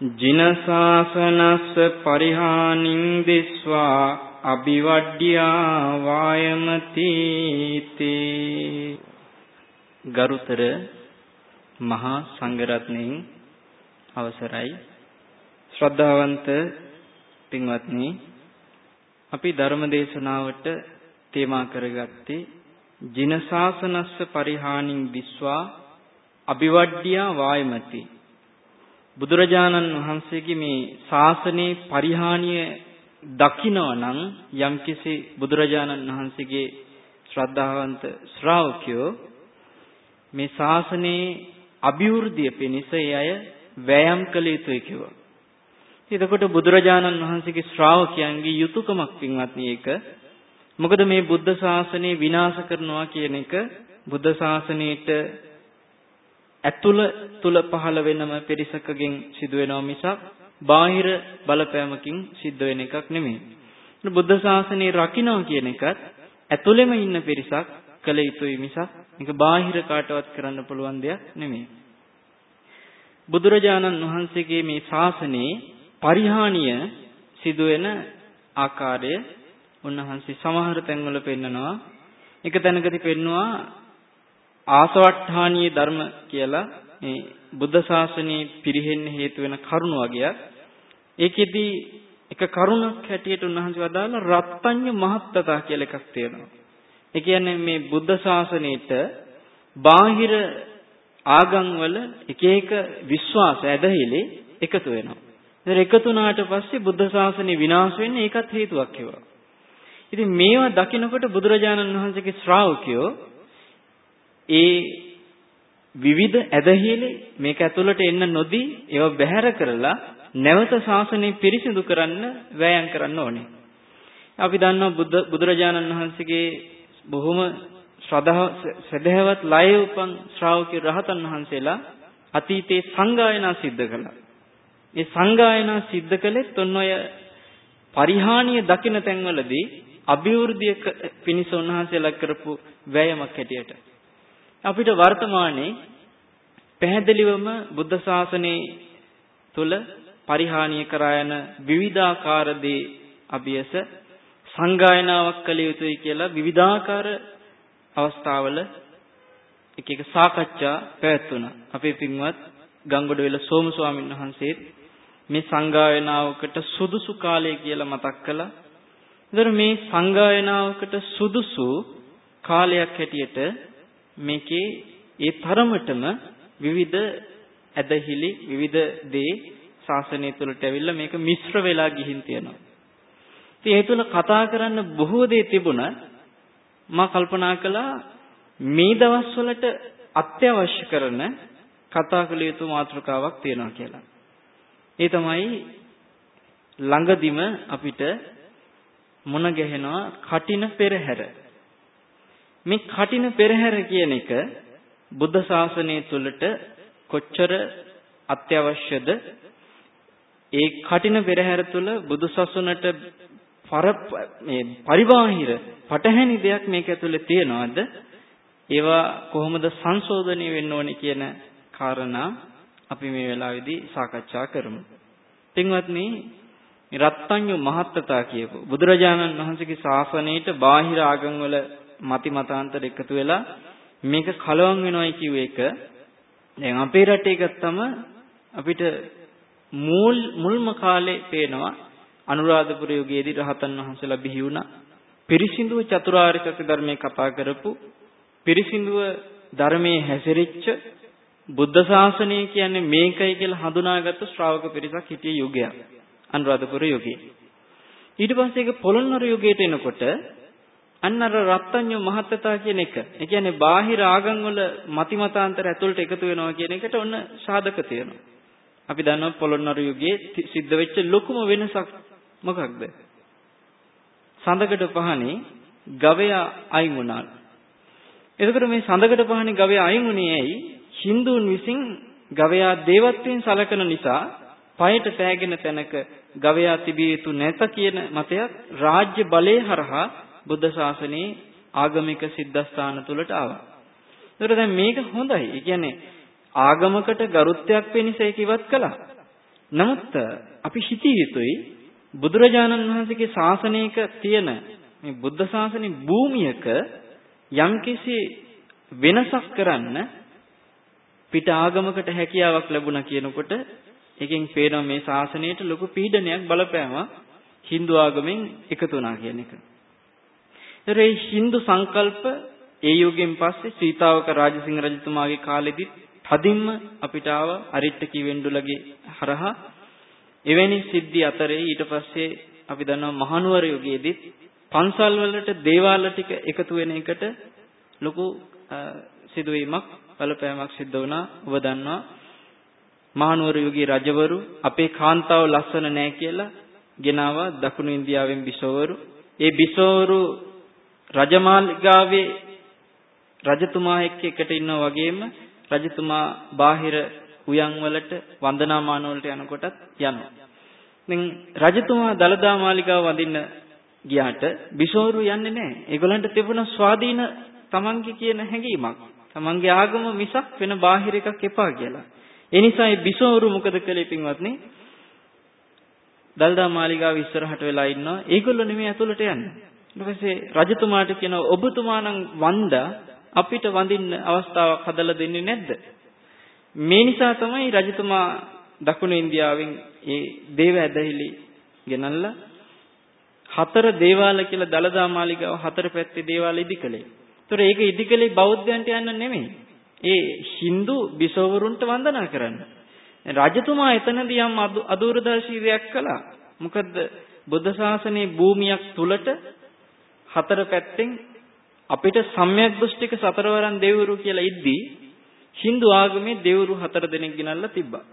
ජිනසාසනස්ස පරිහානින් දිස්වා අභිවඩ්ඩියා වායමති තේ. ගරුතර මහා සංඝරත්නයන් අවසරයි. ශ්‍රද්ධාවන්ත පින්වත්නි අපි ධර්ම දේශනාවට තේමා කරගත්තේ ජිනසාසනස්ස පරිහානින් දිස්වා අභිවඩ්ඩියා වායමති බුදුරජාණන් වහන්සේගේ මේ ශාසනයේ පරිහානිය දකිනවා නම් යම්කිසි බුදුරජාණන් වහන්සේගේ ශ්‍රද්ධාවන්ත ශ්‍රාවකයෝ මේ ශාසනයේ අභිවෘද්ධිය පිණිස ඒ අය වෑයම් කළ යුතුයි කිව්වා. එතකොට බුදුරජාණන් වහන්සේගේ ශ්‍රාවකයන්ගේ යුතුයකමක් පින්වත්නි ඒක. මොකද මේ බුද්ධ ශාසනය විනාශ කරනවා කියන එක බුද්ධ ශාසනයේට ඇතුළ තුල පහළ වෙනම පිරිසකගෙන් සිදු වෙනව මිසක් බාහිර බලපෑමකින් සිද්ධ වෙන එකක් නෙමෙයි. බුද්ධ ශාසනය රකින්නවා කියන එකත් ඇතුළෙම ඉන්න පිරිසක් කළ යුතුයි මිසක් මේක බාහිර කාටවත් කරන්න පුළුවන් දෙයක් නෙමෙයි. බුදුරජාණන් වහන්සේගේ මේ ශාසනයේ පරිහානිය සිදුවෙන ආකාරය උන්වහන්සේ සමහර තැන්වල පෙන්නනවා. එක තැනකදී පෙන්නවා ආසවට්ටානීය ධර්ම කියලා මේ බුද්ධ ශාසනයේ පිරිහෙන්න හේතු වෙන කරුණ වගේක්. ඒකෙදි එක කරුණක් හැටියට උන්වහන්සේ වදාළ රත්ත්‍ඤ්ඤ මහත්තතා කියලා එකක් තියෙනවා. ඒ කියන්නේ මේ බුද්ධ ශාසනයේට බාහිර ආගම් වල එක එක විශ්වාස ඇදහිලි එකතු වෙනවා. ඒතර එකතු වුණාට පස්සේ බුද්ධ ශාසනය විනාශ වෙන්නේ ඒකත් හේතුවක් ඒවා. ඉතින් මේවා දකිනකොට බුදුරජාණන් වහන්සේගේ ශ්‍රාවකයෝ ඒ විවිධ ඇදහිලි මේක ඇතුළට එන්න නොදී ඒව බැහැර කරලා නැවත ශාසනය පිරිසිදු කරන්න වෑයම් කරන්න ඕනේ. අපි දන්නවා බුද්ධ බුදුරජාණන් වහන්සේගේ බොහොම ශ්‍රද්ධාවත් ලය උපන් ශ්‍රාවකී රහතන් වහන්සේලා අතීතේ සංගායනා සිද්ධ කළා. ඒ සංගායනා සිද්ධ කළෙත් ඔන්න ඔය පරිහානිය දකින තැන්වලදී අභිවෘද්ධිය පිණිස උන්වහන්සේලා කරපු වෑයමක් හැටියට අපිට වර්තමානයේ පැහැදිලිවම බුද්ධ ශාසනයේ තුල පරිහානිය කරා යන විවිධාකාර දේ අභියස සංගායනාවක් කළ යුතුයි කියලා විවිධාකාර අවස්ථාවල එක එක සාකච්ඡා පැවැත්වුණා. අපේ පින්වත් ගංගොඩවිල සෝම ස්වාමීන් වහන්සේ මේ සංගායනාවකට සුදුසු කාලය කියලා මතක් කළා. ඒතර මේ සංගායනාවකට සුදුසු කාලයක් හැටියට මේකේ ඒ තරමටම විවිධ ඇදහිලි විවිධ දේ ශාසනය තුළට ඇවිල්ලා මේක මිශ්‍ර වෙලා ගිහින් තියෙනවා. ඉතින් ඒ තුළ කතා කරන්න බොහෝ දේ තිබුණ මා කල්පනා කළා මේ දවස්වලට අත්‍යවශ්‍ය කරන කතා කළ යුතු මාතෘකාවක් තියෙනවා කියලා. ඒ තමයි ළඟදිම අපිට මුණ ගැහෙනවා කටින පෙරහැර. මේ කටින පෙරහැර කියන එක බුද්ධ ශාසනය තුළට කොච්චර අත්‍යවශ්‍යද ඒ කටින පෙරහැර තුළ බුදු සසුනට පර මේ පරිබාහිර පටහැනි දෙයක් මේක ඇතුලේ තියනවාද ඒවා කොහොමද සංශෝධනය වෙන්න ඕනේ කියන කාරණා අපි මේ වෙලාවේදී සාකච්ඡා කරමු. පින්වත්නි රත්ත්‍ඤ්ඤු මහත්තතා කියපු බුදුරජාණන් වහන්සේගේ ශාසනයට බාහිර ආගම් වල මති මතාන්තර එකතු වෙලා මේක කලවම් වෙනවයි කිව්ව එක දැන් අපේ රටේ ගත්තම අපිට මුල් මුල්ම කාලේ පේනවා අනුරාධපුර යුගයේදී රහතන් වහන්සේලා බිහි වුණා. පිරිසිදුව චතුරාර්ය සත්‍ය ධර්මයේ කතා කරපු පිරිසිදුව ධර්මයේ හැසිරෙච්ච බුද්ධ ශාසනය කියන්නේ මේකයි කියලා හඳුනාගත්තු ශ්‍රාවක පිරිසක් හිටිය යුගයක්. අනුරාධපුර යුගයේ. ඊට පස්සේ ඒක පොළොන්නරු යුගයට එනකොට අන්න අර රත්ත්‍ඤ්ඤ මහත්තතා කියන එක. ඒ කියන්නේ බාහිර ආගම් වල මතිමතාන්තර ඇතුළට එකතු වෙනවා කියන එකට ඔන්න සාධක තියෙනවා. අපි දන්නවා පොළොන්නරු යුගයේ සිද්ධ වෙච්ච ලොකුම වෙනසක් මොකක්ද? සඳකඩ පහනේ ගවයා අයින් වුණා. එතකොට මේ සඳකඩ පහනේ ගවයා අයින් වුණේ ඇයි? Hinduන් විසින් ගවයා දේවත්වයෙන් සලකන නිසා පයට පෑගෙන තැනක ගවයා තිබිය යුතු නැත කියන මතයක් රාජ්‍ය බලයේ හරහා බුද්ධ ශාසනයේ ආගමික සිද්ධාස්ථාන තුලට ආවා. ඒතර දැන් මේක හොඳයි. ඒ කියන්නේ ආගමකට ගරුත්වයක් වෙනස ඒක ඉවත් කළා. නමුත් අපි හිතිය යුතුයි බුදුරජාණන් වහන්සේගේ ශාසනයක තියෙන මේ බුද්ධ ශාසනයේ භූමියක යම්කිසි වෙනසක් කරන්න පිට ආගමකට හැකියාවක් ලැබුණා කියනකොට එකෙන් පේනවා මේ ශාසනයට ලොකු පීඩනයක් බලපෑමක් Hindu ආගමෙන් එකතු වුණා කියන එක. ඒතරේ Hindu සංකල්ප ඒ යුගයෙන් පස්සේ සීතාවක රාජසිංහ රජතුමාගේ කාලෙදි තදින්ම අපිට ආව අරිට්ඨකී වෙන්ඩුලගේ හරහා එවැනි සිද්ධි අතරේ ඊට පස්සේ අපි දන්නවා මහනුවර යුගයේදී පන්සල් වලට දේවාල ටික එකතු වෙන එකට ලොකු සිදුවීමක් බලපෑමක් සිද්ධ වුණා. ඔබ දන්නවා මහනුවර යුගයේ රජවරු අපේ කාන්තාව ලස්සන නෑ කියලා ගෙනාවා දකුණු ඉන්දියාවෙන් බිසෝවරු. ඒ බිසෝවරු රජමාලිගාවේ රජතුමා එක්ක එකට ඉන්නා වගේම රජතුමා බාහිර උයන් වලට වන්දනාමාන වලට යනකොටත් යනවා. ඉතින් රජතුමා දලදා මාලිගාව වඳින්න ගියාට බිසෝරු යන්නේ නැහැ. ඒගොල්ලන්ට තිබුණ ස්වාධීන තමන්ගේ කියන හැඟීමක්. තමන්ගේ ආගම මිසක් වෙන බාහිර එකක් එපා කියලා. ඒ නිසා මේ බිසෝරු මොකද කළේ පින්වත්නි? දල්දා මාලිගාව ඉස්සරහට වෙලා ඉන්නවා. ඒගොල්ලෝ නෙමෙයි ඇතුළට යන්නේ. ඊට පස්සේ රජතුමාට කියනවා ඔබතුමා නම් වන්දා අපිට වඳින්න අවස්ථාවක් හදලා දෙන්නේ නැද්ද? මේ නිසා තමයි රජතුමා දකුණු ඉන්දියාවෙන් ඒ දේව ඇදහිලි ගෙනල්ලා හතර දේවාල කියලා දලදා මාලිගාව හතර පැත්තේ දේවාල ඉදිකලේ. ඒතර ඒක ඉදිකලේ බෞද්ධයන්ට යන්න නෙමෙයි. ඒ Hindu බිසවරුන්ට වන්දනා කරන්න. රජතුමා එතනදී යම් අදූරදර්ශී දෙයක් කළා. මොකද බුද්ධ ශාසනයේ භූමියක් තුලට හතර පැත්තෙන් අපිට සම්‍යක් දෘෂ්ටික සතරවරන් දෙවිවරු කියලා ඉද්දී Hindu ආගමේ දෙවිවරු හතර දෙනෙක් ගෙනල්ලා තිබ්බා.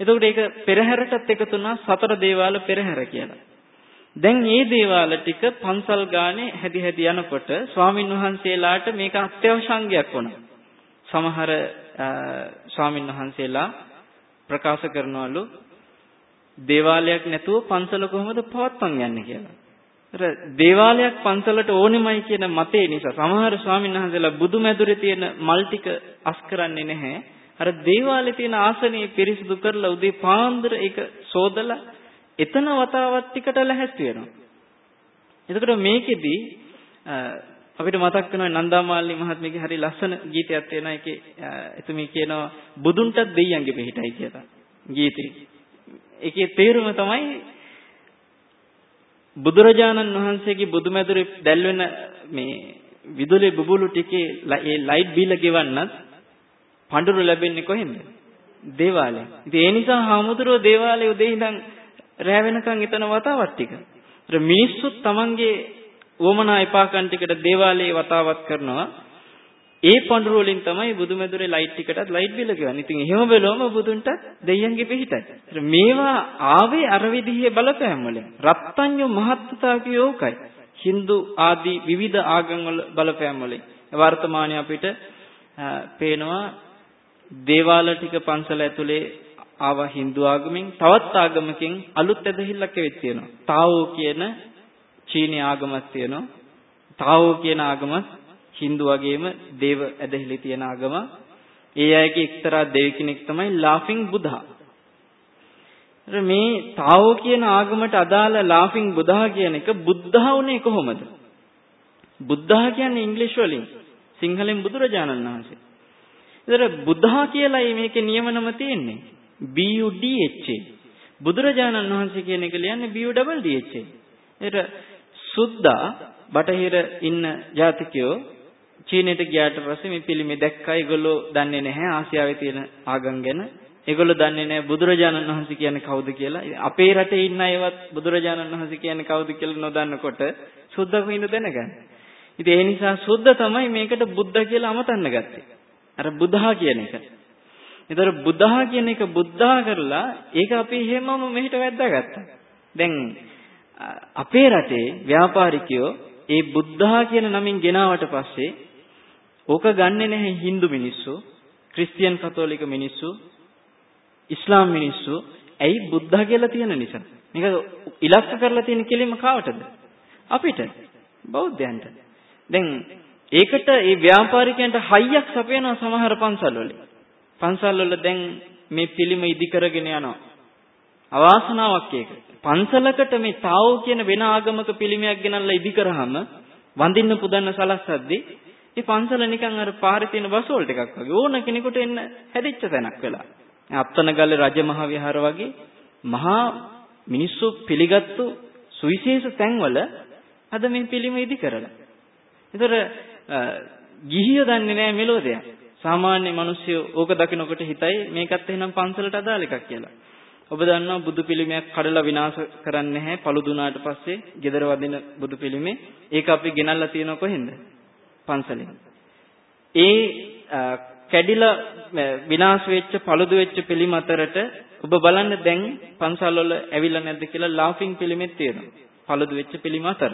එතකොට ඒක පෙරහැරටත් එකතු වුණා සතර දේවාල පෙරහැර කියලා. දැන් මේ දේවාල ටික පන්සල් ගානේ හැදි හැදි යනකොට ස්වාමින් වහන්සේලාට මේක අත්‍යවශ්‍ය අංගයක් වුණා. සමහර ස්වාමින් වහන්සේලා ප්‍රකාශ කරනවලු දේවාලයක් නැතුව පන්සල කොහොමද පවත්වන් යන්නේ කියලා. අර දේවාලයක් පන්සලට ඕනෙමයි කියන මතේ නිසා සමහර ස්වාමීන් වහන්සේලා බුදුමැදුරේ තියෙන මල් ටික අස් කරන්නේ නැහැ. අර දේවාලේ තියෙන ආසනය පිරිසිදු කරලා උදේ පාන්දර ඒක සෝදලා එතන වතාවත් ටිකට ලැහැස්ති වෙනවා. එතකොට මේකෙදි අපිට මතක් වෙනවා නන්දාමාලි මහත්මියගේ හරි ලස්සන ගීතයක් තියෙනවා. ඒකේ එතුමී කියනවා බුදුන්ටත් දෙයියන්ගේ පිටයි කියලා. ගීතේ. ඒකේ තේරුම තමයි බුදුරජාණන් වහන්සේගේ බුදුමැදුරේ දැල්වෙන මේ විදුලි බුබුලු ටිකේ ඒ ලයිට් බිල ගෙවන්නත් පඳුරු ලැබෙන්නේ කොහෙන්ද? දේවාලයෙන්. ඉතින් ඒ නිසා හාමුදුරුවෝ දේවාලයේ උදේ ඉඳන් රැ වෙනකන් එතන වතාවත් ටික. ඒතර මිනිස්සුත් Tamange වමනා එපාකන් ටිකට දේවාලයේ වතාවත් කරනවා. ඒ පඳුර වලින් තමයි බුදුමැදුරේ ලයිට් එකටත් ලයිට් බිල ගෙවන්නේ. ඉතින් එහෙම බැලුවම බුදුන්ට දෙයියන්ගේ පිහිටයි. මේවා ආවේ අර විදිහේ බලපෑම් වලින්. රත්ත්‍ඤ්ඤ මහත්තතා කියෝකයි. Hindu ආදී විවිධ ආගම් වල බලපෑම් වලින්. වර්තමානයේ අපිට පේනවා දේවාල ටික පන්සල ඇතුලේ ආවා Hindu ආගමෙන් තවත් ආගමකින් අලුත් ඇදහිල්ලක් වෙච්ච තියෙනවා. තාවෝ කියන චීනී ආගමක් තියෙනවා. තාවෝ කියන ආගමත් Hindu වගේම දේව ඇදහිලි තියෙන ආගම. ඒ අයගේ එක්තරා දෙවි කෙනෙක් තමයි laughing buddha. මේ තාවෝ කියන ආගමට අදාළ laughing buddha කියන එක බුද්ධා උනේ කොහොමද? බුද්ධා කියන්නේ ඉංග්‍රීසි වලින් සිංහලෙන් බුදුරජාණන් වහන්සේ. ඒතර බුද්ධා කියලායි මේකේ නියමනම තියෙන්නේ. BUDHA. බුදුරජාණන් වහන්සේ කියන එක ලියන්නේ BUDHA. ඒතර සුද්දා බටහිර ඉන්න ජාතිකයෝ චීනෙට ගියාට පස්සේ මේ පිළිමේ දැක්කා. ඒගොල්ලෝ දන්නේ නැහැ ආසියාවේ තියෙන ආගම් ගැන. ඒගොල්ලෝ දන්නේ නැහැ බුදුරජාණන් වහන්සේ කියන්නේ කවුද කියලා. අපේ රටේ ඉන්න අයවත් බුදුරජාණන් වහන්සේ කියන්නේ කවුද කියලා නොදන්නකොට සුද්දා කොහින්ද දැනගන්නේ? ඉතින් ඒ නිසා සුද්ද තමයි මේකට බුද්ධ කියලා අමතන්න ගත්තේ. අර බුද්ධා කියන එක. ඒතර බුද්ධා කියන එක බුද්ධා කරලා ඒක අපි එහෙමම මෙහෙට වැද්දාගත්තා. දැන් අපේ රටේ ව්‍යාපාරිකයෝ ඒ බුද්ධා කියන නමින් ගෙනාවට පස්සේ ඕක ගන්නෙ නැහැ Hindu මිනිස්සු, ක්‍රිස්තියන් කතෝලික මිනිස්සු, ඉස්ලාම් මිනිස්සු. ඇයි බුද්ධා කියලා තියෙන නිසා. මේක ඉලක්ක කරලා තියෙන කෙලින්ම කාවටද? අපිට. බෞද්ධයන්ට. දැන් ඒකට ඒ ව්‍යාපාරිකයන්ට හයියක් සපයනවා සමහර පන්සල් වල. පන්සල් වල දැන් මේ පිළිම ඉදි කරගෙන යනවා. අවාසනාවක් ඒක. පන්සලකට මේ තාවෝ කියන වෙන ආගමක පිළිමයක් ගෙනල්ලා ඉදි කරාම වඳින්න පුදන්න සලස්සද්දී මේ පන්සල නිකන් අර පාරේ තියෙන බසෝල් ටිකක් වගේ ඕන කෙනෙකුට එන්න හැදිච්ච තැනක් වෙලා. අප්තනගල්ලේ රජමහා විහාර වගේ මහා මිනිස්සු පිළිගත්තු සුවිශේෂ තැන්වල අද මේ පිළිම ඉදි කරලා. ඒතර ගිහියෝ දන්නේ නැහැ මෙලෝ දෙයක්. සාමාන්‍ය මිනිස්සු ඕක දකිනකොට හිතයි මේකත් එහෙනම් පන්සලට අදාළ එකක් කියලා. ඔබ දන්නවා බුදු පිළිමයක් කඩලා විනාශ කරන්නේ නැහැ පළු දුනාට පස්සේ gedara වදින බුදු පිළිමේ ඒක අපි ගෙනල්ලා තියෙනව කොහෙන්ද පන්සලෙන්. ඒ කැඩිලා විනාශ වෙච්ච පළුදු වෙච්ච පිළිම අතරට ඔබ බලන්න දැන් පන්සල් වල ඇවිල්ලා නැද්ද කියලා ලාෆින් පිළිමෙත් තියෙනවා. පළුදු වෙච්ච පිළිම අතර.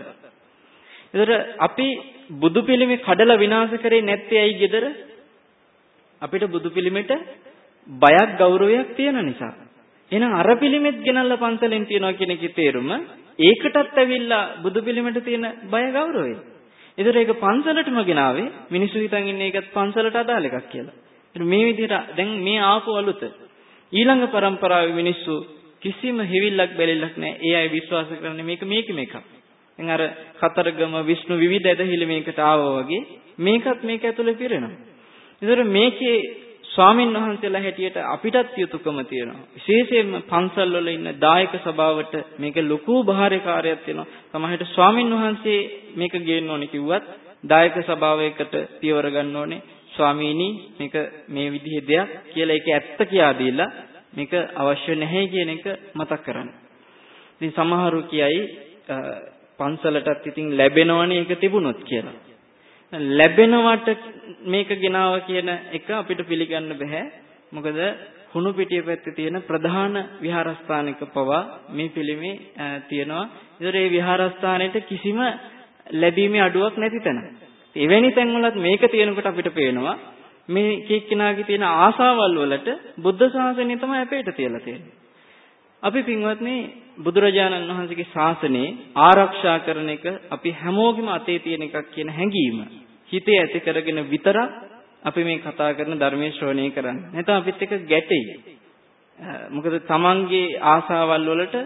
ඒතර අපි බුදු පිළිමේ කඩලා විනාශ කරේ නැත්තේ ඇයි gedara අපිට බුදු පිළිමෙට බයක් ගෞරවයක් තියෙන නිසා. එහෙනම් අර පිළිමෙත් ගෙනල්ලා පන්සලෙන් තියනවා කියන එකේ තේරුම ඒකටත් ඇවිල්ලා බුදු පිළිමෙට තියෙන බය ගෞරවය. ඒතර ඒක පන්සලටම ගෙනාවේ මිනිස්සු හිතන් ඉන්නේ ඒකත් පන්සලට අදාළ එකක් කියලා. මේ විදිහට දැන් මේ ආපු අලුත ඊළඟ પરම්පරාවේ මිනිස්සු කිසිම හිවිල්ලක් බැලිල්ලක් නැහැ. ඒ අය විශ්වාස කරන්නේ මේක මේකම එකක්. දැන් අර කතරගම විෂ්ණු විවිධ ඇදහිලි මේකට ආවා වගේ මේකත් මේක ඇතුලේ පිරෙනවා. ඒතර මේකේ ස්වාමින් වහන්සේලා හැටියට අපිටත් යුතුයකම තියෙනවා. විශේෂයෙන්ම පන්සල් වල ඉන්න දායක සභාවට මේක ලොකු බාහිරකාරයක් තියෙනවා. සමහරට ස්වාමින් වහන්සේ මේක ගේන්න ඕනේ කිව්වත් දායක සභාවයකට පියවර ගන්න ඕනේ. ස්වාමීනි මේක මේ විදිහේ දෙයක් කියලා ඒක ඇත්ත කියා දීලා මේක අවශ්‍ය නැහැ කියන එක මතක් කරන්න. ඉතින් සමහරු කියයි පන්සලටත් ඉතින් ලැබෙනවනේ ඒක තිබුණොත් කියලා. ලැබෙනවට මේක ගෙනාව කියන එක අපිට පිළිගන්න බෑ. මොකද හුණු පිටිය පැත්තේ තියෙන ප්‍රධාන විහාරස්ථානික පවා මේ පිළිමේ තියෙනවා. ඒතර මේ විහාරස්ථානෙට කිසිම ලැබීමේ අඩුවක් නැති තැන. එවැනි තැන්වලත් මේක තියෙනකොට අපිට පේනවා මේ කීක්කනාගේ තියෙන ආසාවල් වලට බුද්ධ ශාසනය තමයි අපේට තියලා තියෙන්නේ. අපි පින්වත්නි බුදුරජාණන් වහන්සේගේ ශාසනය ආරක්ෂා කරන එක අපි හැමෝගෙම අතේ තියෙන එකක් කියන හැඟීම හිතේ ඇති කරගෙන විතරක් අපි මේ කතා කරන ධර්මයේ ශ්‍රවණය කරන්නේ. නැත්නම් අපිත් එක්ක ගැටෙයි. මොකද තමන්ගේ ආසාවල් වලට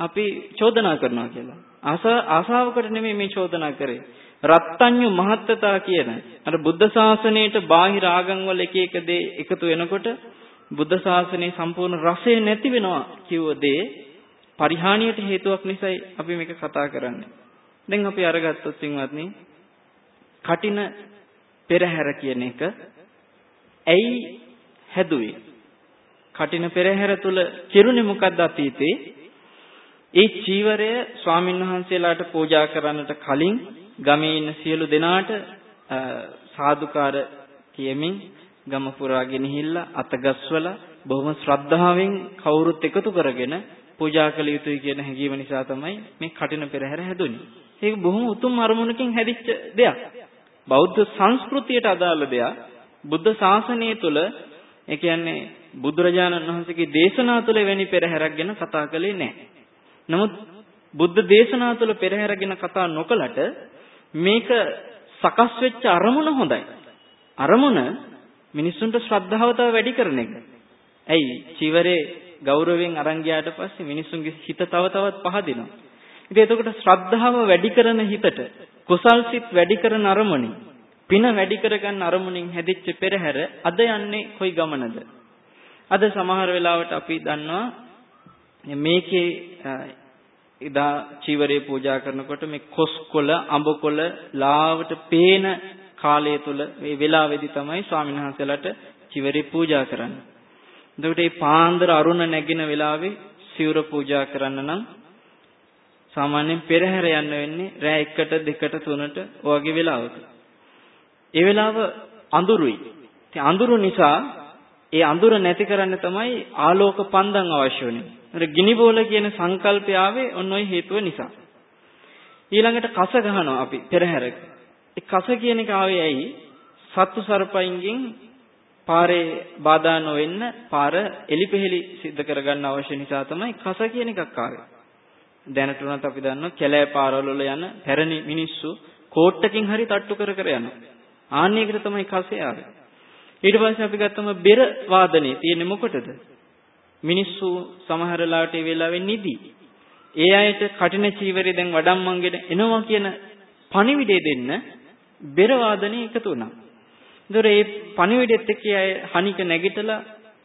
අපි චෝදනා කරනවා කියලා. ආසා ආසාවකට නෙමෙයි මේ චෝදනා කරේ. රත්ත්‍ඤ්ඤු මහත්තතා කියන අර බුද්ධ ශාසනයේට බාහිර ආගම් වල එක එක දේ එකතු වෙනකොට බුද්ධ ශාසනයේ සම්පූර්ණ රසය නැති වෙනවා කිව්ව දේ පරිහානියට හේතුවක් නිසායි අපි මේක කතා කරන්නේ. දැන් අපි අරගත්තොත් පින්වත්නි කටින පෙරහැර කියන එක ඇයි හැදුවේ? කටින පෙරහැර තුල කෙරුණේ මොකද්ද අතීතේ? ඒ චීවරය ස්වාමින්වහන්සේලාට පූජා කරන්නට කලින් ගමේ ඉන්න සියලු දෙනාට සාදුකාර කියමින් ගම පුරා ගෙනහිල්ලා අතගස්වලා බොහොම ශ්‍රද්ධාවෙන් කවුරුත් එකතු කරගෙන පූජා කළ යුතුයි කියන හැඟීම නිසා තමයි මේ කටින පෙරහැර හැදුනේ. ඒක බොහොම උතුම් අරමුණකින් හැදිච්ච දෙයක්. බෞද්ධ සංස්කෘතියට අදාළ දෙයක්. බුද්ධ ශාසනය තුළ ඒ කියන්නේ බුදුරජාණන් වහන්සේගේ දේශනා තුළ එවැනි පෙරහැරක් ගැන කතා කළේ නැහැ. නමුත් බුද්ධ දේශනා තුළ පෙරහැර ගැන කතා නොකලට මේක සකස් වෙච්ච අරමුණ හොඳයි. අරමුණ මිනිස්සුන්ට ශ්‍රද්ධාව තව වැඩි කරන එක. ඇයි? චීවරේ ගෞරවයෙන් අරන් ගියාට පස්සේ මිනිස්සුන්ගේ හිත තව තවත් පහදිනවා. ඉතින් එතකොට ශ්‍රද්ධාව වැඩි කරන හිතට කුසල් සිත් වැඩි කරන අරමුණින් පින වැඩි කරගන්න අරමුණින් හැදිච්ච පෙරහැර අද යන්නේ කොයි ගමනද? අද සමහර වෙලාවට අපි දන්නවා මේකේ ඉදා චීවරේ පූජා කරනකොට මේ කොස්කොළ අඹකොළ ලාවට පේන කාලය තුල මේ වෙලාවේදී තමයි ස්වාමීන් වහන්සේලාට චීවරේ පූජා කරන්නේ. එතකොට මේ පාන්දර අරුණ නැගින වෙලාවේ සිවුර පූජා කරන්න නම් සාමාන්‍යයෙන් පෙරහැර යන්න වෙන්නේ රෑ 1ට 2ට 3ට වගේ වෙලාවක. ඒ වෙලාව අඳුරුයි. ඉතින් අඳුරු නිසා ඒ අඳුර නැති කරන්න තමයි ආලෝක පන්දම් අවශ්‍ය වෙන්නේ. අර ගිනි බෝල කියන සංකල්පය ආවේ ඔන්න ඔය හේතුව නිසා. ඊළඟට කස ගහනවා අපි පෙරහැරක. ඒ කස කියන එක ආවේ ඇයි? සත්තු සර්පයින්ගෙන් පාරේ බාධා නොවෙන්න පාර එලිපෙහෙලි සිද්ධ කරගන්න අවශ්‍ය නිසා තමයි කස කියන එකක් ආවේ. දැනට උනත් අපි දන්නවා කැලෑ පාරවල යන පැරණි මිනිස්සු කෝට්ටකින් හරි තට්ටු කර කර යනවා. ආන්නයකට තමයි කසේ ආවේ. ඊට පස්සේ අපි ගත්තම බෙර වාදනේ තියෙන්නේ මොකටද? මිනිස්සු සමහර ලාට ඒ වෙලාවෙ නිදි. ඒ අයට කටින චීවරේ දැන් වඩම්මන්ගෙන එනවා කියන පණිවිඩය දෙන්න බෙර වාදනේ එකතු වුණා. ඒතර ඒ පණිවිඩෙත් එක්ක අය හනික නැගිටලා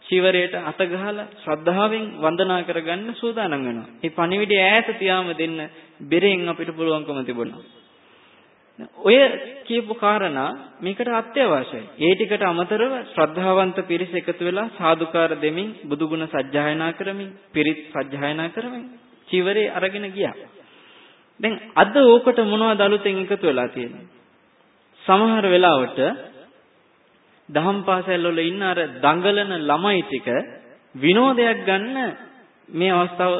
චීවරයට අත ගහලා ශ්‍රද්ධාවෙන් වන්දනා කරගන්න සූදානම් වෙනවා. මේ පණිවිඩය ඈත තියාම දෙන්න බෙරෙන් අපිට පුළුවන්කම තිබුණා. ඔය කියපු කාරණා මේකට අත්‍යවශ්‍යයි. ඒ ටිකට අමතරව ශ්‍රද්ධාවන්ත පිරිස එකතු වෙලා සාදුකාර දෙමින් බුදුගුණ සජ්ජායනා කරමින් පිරිත් සජ්ජායනා කරමින් චීවරේ අරගෙන ගියා. දැන් අද ඕකට මොනවද අලුතෙන් එකතු වෙලා තියෙන්නේ? සමහර වෙලාවට දහම් පාසල් වල ඉන්න අර දඟලන ළමයි ටික විනෝදයක් ගන්න මේ අවස්ථාව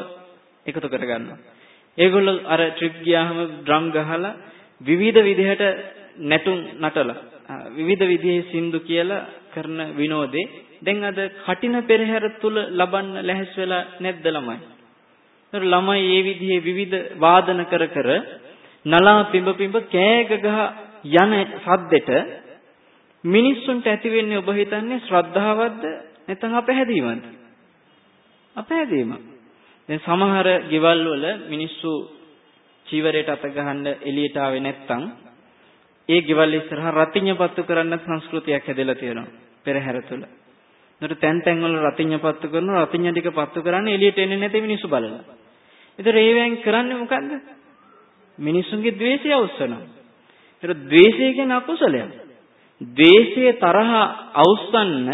එකතු කරගන්නවා. ඒගොල්ලෝ අර ට්‍රිප් ගියාම ඩ්‍රම් ගහලා විවිධ විදිහට නැටුම් නටලා විවිධ විදිහේ සින්දු කියලා කරන විනෝදේ දැන් අද කටින පෙරහැර තුල ලබන්න ලැහැස් වෙලා නැද්ද ළමයි? ඒතර ළමයි මේ විදිහේ විවිධ වාදන කර කර නලා පිඹ පිඹ කෑග ගහ යන සද්දෙට මිනිස්සුන්ට ඇති වෙන්නේ ඔබ හිතන්නේ ශ්‍රද්ධාවක්ද නැත්නම් අපැහැදීමක්ද? අපැහැදීම. දැන් සමහර ගෙවල් වල මිනිස්සු චීවරයට අත ගහන්න එළියට ආවේ නැත්නම් ඒ ගෙවල් ඉස්සරහා රතිඤ්ඤපත්තු කරන්න සංස්කෘතියක් හැදෙලා තියෙනවා පෙරහැර තුල. ඒකට තැන් තැන් වල රතිඤ්ඤපත්තු කරනවා රතිඤ්ඤ ටික පත්තු කරන්න එළියට එන්නේ නැති මිනිස්සු බලලා. ඒතර ඒවෙන් කරන්නේ මොකද්ද? මිනිස්සුන්ගේ ද්වේෂය උස්සනවා. ඒතර ද්වේෂය කියන්නේ අකුසලයක්. ද්වේෂයේ තරහ අවස්සන්න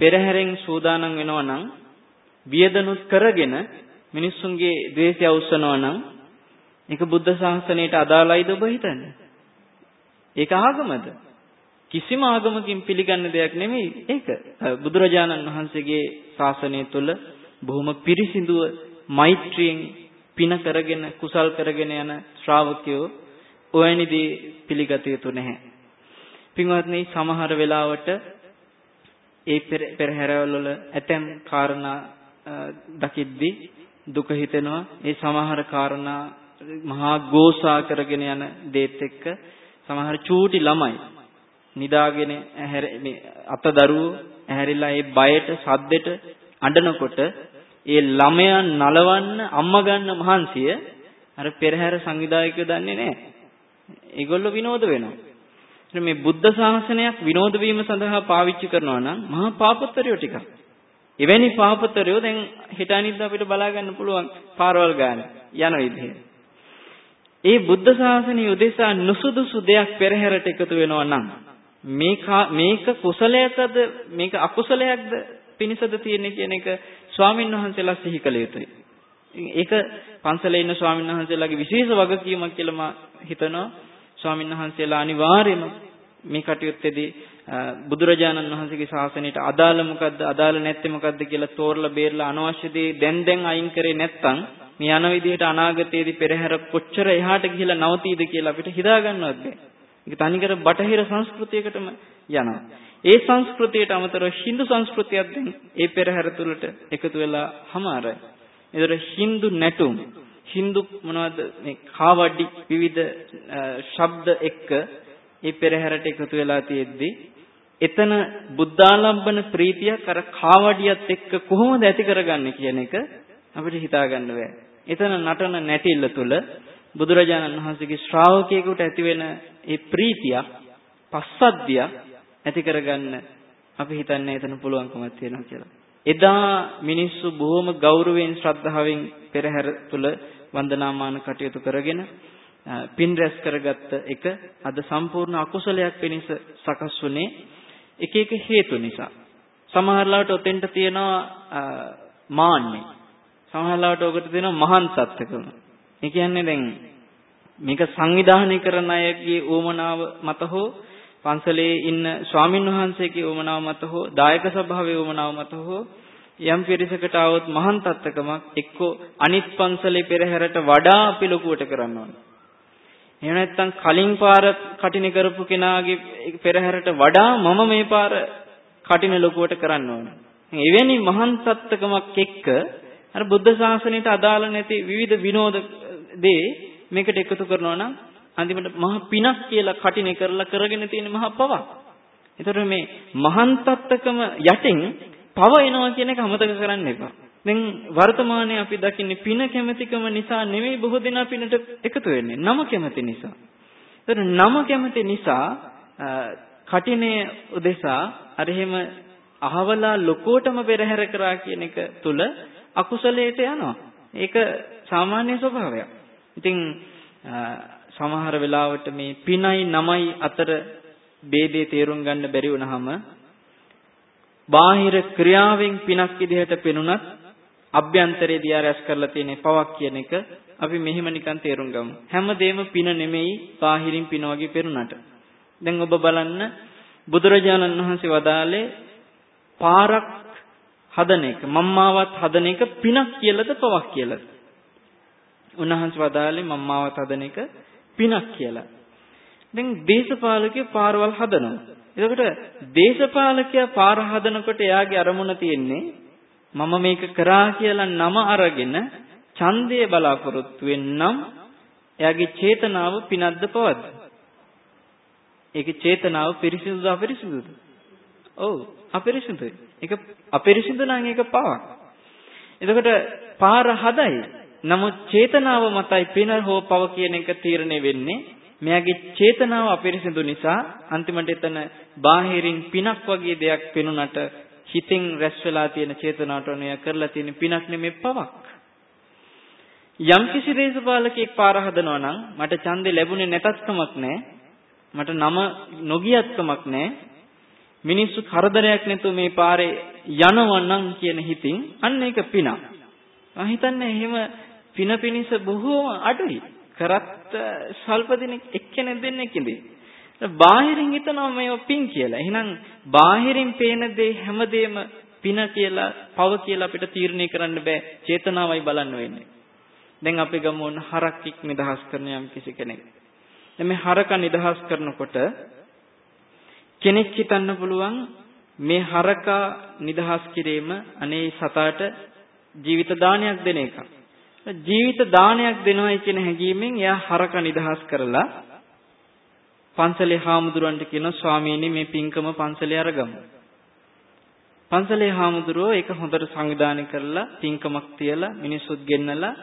පෙරහැරෙන් සූදානම් වෙනවා නම් වියදනුත් කරගෙන මිනිස්සුන්ගේ ද්වේෂය අවස්සනවා නම් ඒක බුද්ධ ශාසනයට අදාළයිද ඔබ හිතන්නේ? ඒක ආගමද? කිසිම ආගමකින් පිළිගන්න දෙයක් නෙමෙයි ඒක. බුදුරජාණන් වහන්සේගේ ශාසනය තුළ බොහොම පිරිසිදුව මෛත්‍රියෙන් පින කරගෙන කුසල් කරගෙන යන ශ්‍රාවකයෝ ඔයනි දේ පිළිගත යුතු නැහැ. පින්වත්නි සමහර වෙලාවට ඒ පෙරහැරවල වල ඇතැම් කාරණා දකිද්දී දුක හිතෙනවා. ඒ සමහර කාරණා මහා ගෝසා කරගෙන යන දේත් එක්ක සමහර චූටි ළමයි නිදාගෙන ඇහැර මේ අතදරුවෝ ඇහැරිලා ඒ බයට සද්දෙට අඬනකොට ඒ ළමයා නලවන්න අම්මා ගන්න මහන්සිය අර පෙරහැර සංවිධායකයෝ දන්නේ නැහැ. ඒගොල්ලෝ විනෝද වෙනවා. මේ බුද්ධ ශාසනයක් විනෝද වීම සඳහා පාවිච්චි කරනවා නම් මහා පාපතරයෝ ටිකක්. එවැනි පාපතරයෝ දැන් හිත අනිද්දා අපිට බලා ගන්න පුළුවන් පාරවල් ගන්න යන විදිහ. ඒ බුද්ධ ශාසනය උදෙසා නුසුදුසු දෙයක් පෙරහැරට එකතු වෙනවා නම් මේක මේක කුසලයක්ද මේක අකුසලයක්ද පිනිසද තියෙන්නේ කියන එක ස්වාමින් වහන්සේලා සිහි කළ යුතුයි. ඒක පන්සලේ ඉන්න ස්වාමින් වහන්සේලාගේ විශේෂ වගකීමක් කියලා මම හිතනවා. ස්වාමින් වහන්සේලා අනිවාර්යයෙන්ම මේ කටයුත්තේදී බුදුරජාණන් වහන්සේගේ ශාසනයට අදාළ මොකද්ද අදාළ නැත්තේ මොකද්ද කියලා තෝරලා බේරලා අනවශ්‍ය දේ දැන් දැන් අයින් කරේ නැත්නම් මේ යන විදිහට අනාගතයේදී පෙරහැර කොච්චර එහාට ගිහිලා නවතීද කියලා අපිට හිතා ගන්නවත් බැහැ. ඒක තනිකර බටහිර සංස්කෘතියකටම යනවා. ඒ සංස්කෘතියට අමතරව Hindu සංස්කෘතියක් දැන් ඒ පෙරහැර තුලට එකතු වෙලා හමාරයි. ඒතර Hindu නැටුම් Hindu මොනවද මේ කාවඩි විවිධ ශබ්ද එක්ක ඒ පෙරහැරට එකතු වෙලා තියෙද්දී එතන බුද්ධාලම්බන ප්‍රීතියක් අර කාවඩියත් එක්ක කොහොමද ඇති කරගන්නේ කියන එක අපිට හිතා ගන්න බෑ. එතන නටන නැටිල්ල තුල බුදුරජාණන් වහන්සේගේ ශ්‍රාවකයෙකුට ඇති වෙන ඒ ප්‍රීතිය පස්සද්ධිය ඇති කරගන්න අපි හිතන්නේ එතන පුළුවන්කමක් තියෙනවා කියලා. එදා මිනිස්සු බොහොම ගෞරවයෙන් ශ්‍රද්ධාවෙන් පෙරහැර තුල වන්දනාමාන කටයුතු කරගෙන පින් රැස් කරගත්ත එක අද සම්පූර්ණ අකුසලයක් වෙනස සකස් වුනේ එක එක හේතු නිසා. සමහරලාට ඔතෙන්ට තියෙනවා මාන්නේ. සමහරලාට ඔකට තියෙනවා මහාන් සත්‍යකම. ඒ කියන්නේ දැන් මේක සංවිධානය කරන අයගේ ඌමනාව මත හෝ පන්සලේ ඉන්න ස්වාමින් වහන්සේගේ ඌමනාව මත හෝ දායක සභාවේ ඌමනාව මත හෝ යම් පිරිසකට આવොත් මහාන් තත්ත්වකමක් එක්කෝ අනිත් පන්සලේ පෙරහැරට වඩා අපි ලොකුවට කරන්න ඕනේ. එහෙම නැත්නම් කලින් පාර කටින කරපු කෙනාගේ පෙරහැරට වඩා මම මේ පාර කටින ලොකුවට කරන්න ඕනේ. එවැනි මහාන් තත්ත්වකමක් එක්ක අර බුද්ධ ශාසනයට අදාළ නැති විවිධ විනෝද දේ මේකට එකතු කරනවා නම් අන්තිමට මහ පිනක් කියලා කටිනේ කරලා කරගෙන තියෙන මහ පවක්. ඒතර මේ මහන්තත්කම යටින් පව එනවා කියන එක අමතක කරන්න එපා. දැන් වර්තමානයේ අපි දකින්නේ පින කැමැතිකම නිසා නෙමෙයි බොහෝ දෙනා පිනට එකතු වෙන්නේ. නම කැමැති නිසා. ඒතර නම කැමැති නිසා කටිනේ උදෙසා අර එහෙම අහවලා ලොකෝටම පෙරහැර කරා කියන එක තුල අකුසලයට යනවා. ඒක සාමාන්‍ය ස්වභාවයක්. ඉතින් සමහර වෙලාවට මේ පිනයි නමයි අතර ભેදේ තේරුම් ගන්න බැරි වුනහම බාහිර ක්‍රියාවෙන් පිනක් විදිහට පෙනුනත් අභ්‍යන්තරයේදී ආරස් කරලා තියෙන පවක් කියන එක අපි මෙහෙම නිකන් තේරුම් ගමු. හැමදේම පින නෙමෙයි බාහිරින් පින වගේ පෙනුනට. දැන් ඔබ බලන්න බුදුරජාණන් වහන්සේ වදාළේ පාරක් හදන එක මම්මාවත් හදන එක පිනක් කියලාද පවක් කියලාද? උන්වහන්සේ වදාළේ මම්මාවත් හදන එක පිනක් කියලා. දැන් දේශපාලකයෝ පාරවල් හදනවා. එතකොට දේශපාලකයා පාර හදනකොට එයාගේ අරමුණ තියෙන්නේ මම මේක කරා කියලා නම අරගෙන ඡන්දය බලාපොරොත්තු වෙන්නම් එයාගේ චේතනාව පිනක්ද පවද්ද? ඒකේ චේතනාව පිරිසිදුද අපිරිසිදුද? ඔව් අපිරිසිදුයි. ඒක අපිරිසිදු නම් ඒක පවක්. එතකොට පාර හදයි. නමුත් චේතනාව මතයි පින හෝ පව කියන එක තීරණය වෙන්නේ මෙයාගේ චේතනාව අපිරිසිදු නිසා අන්තිමට එතන බාහිරින් පිනක් වගේ දෙයක් පෙනුනට හිතින් රැස් වෙලා තියෙන චේතනාවට ඔනිය කරලා තියෙන පිනක් නෙමෙයි පවක්. යම් කිසි දේශපාලකෙක් පාර හදනවා නම් මට ඡන්දේ ලැබුණේ නැතත් කමක් නැහැ. මට නම නොගියත් කමක් නැහැ. මිනිස්සු කරදරයක් නැතුව මේ පාරේ යනවනම් කියන හිතින් අන්න ඒක පිනක්. මම හිතන්නේ එහෙම පින පිනිස බොහෝම අඩුයි. කරත් සල්ප දිනෙක එක්කෙනෙක් දෙන්නෙක් ඉඳී. බාහිරින් හිතනවා මේ පින් කියලා. එහෙනම් බාහිරින් පේන දේ හැමදේම පින කියලා, පව කියලා අපිට තීරණය කරන්න බෑ. චේතනාවයි බලන්න වෙන්නේ. දැන් අපි ගමු ඔන්න හරක්ෙක් නිදහස් කරන යම් කිසි කෙනෙක්. මේ හරක නිදහස් කරනකොට කෙනෙක් හිතන්න පුළුවන් මේ හරකා නිදහස් කිරීම අනේ සතාට ජීවිත දානයක් දෙන එකක්. ජීවිත දානයක් දෙනවයි කියන හැඟීමෙන් එයා හරක නිදහස් කරලා පන්සලේ හාමුදුරන්ට කියන ස්වාමීනි මේ පින්කම පන්සලේ අරගමු. පන්සලේ හාමුදුරුවෝ ඒක හොඳට සංවිධානය කරලා පින්කමක් තියලා මිනිස්සුත් ගෙන්නලා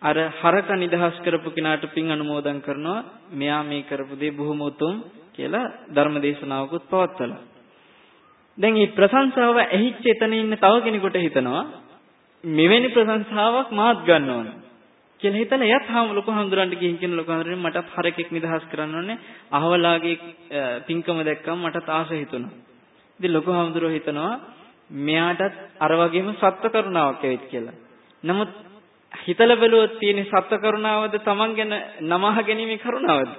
අර හරක නිදහස් කරපු කෙනාට පින් අනුමෝදන් කරනවා මෙයා මේ කරපු දේ බොහොම උතුම් කියලා ධර්ම දේශනාවකුත් පවත්වලා. දැන් මේ ප්‍රශංසාව ඇහිච්ච එතන ඉන්න තව කෙනෙකුට හිතනවා මෙවැනි ප්‍රශංසාවක් මාත් ගන්න ඕන කියලා හිතලා එයත් හාම ලොකු හඳුරන්න ගිහින් කියන ලොකු හඳුරන්නේ මටත් හරකෙක් නිදහස් කරන්න ඕනේ අහවලාගේ පින්කම දැක්කම මටත් ආස හිතුණා. ඉතින් ලොකු හඳුරෝ හිතනවා මෙයාටත් අර වගේම සත්ත්ව කරුණාවක් ඇවිත් කියලා. නමුත් හිතලා බැලුවොත් තියෙන සත්ත්ව කරුණාවද Taman ගැන නමහ ගැනීමේ කරුණාවද?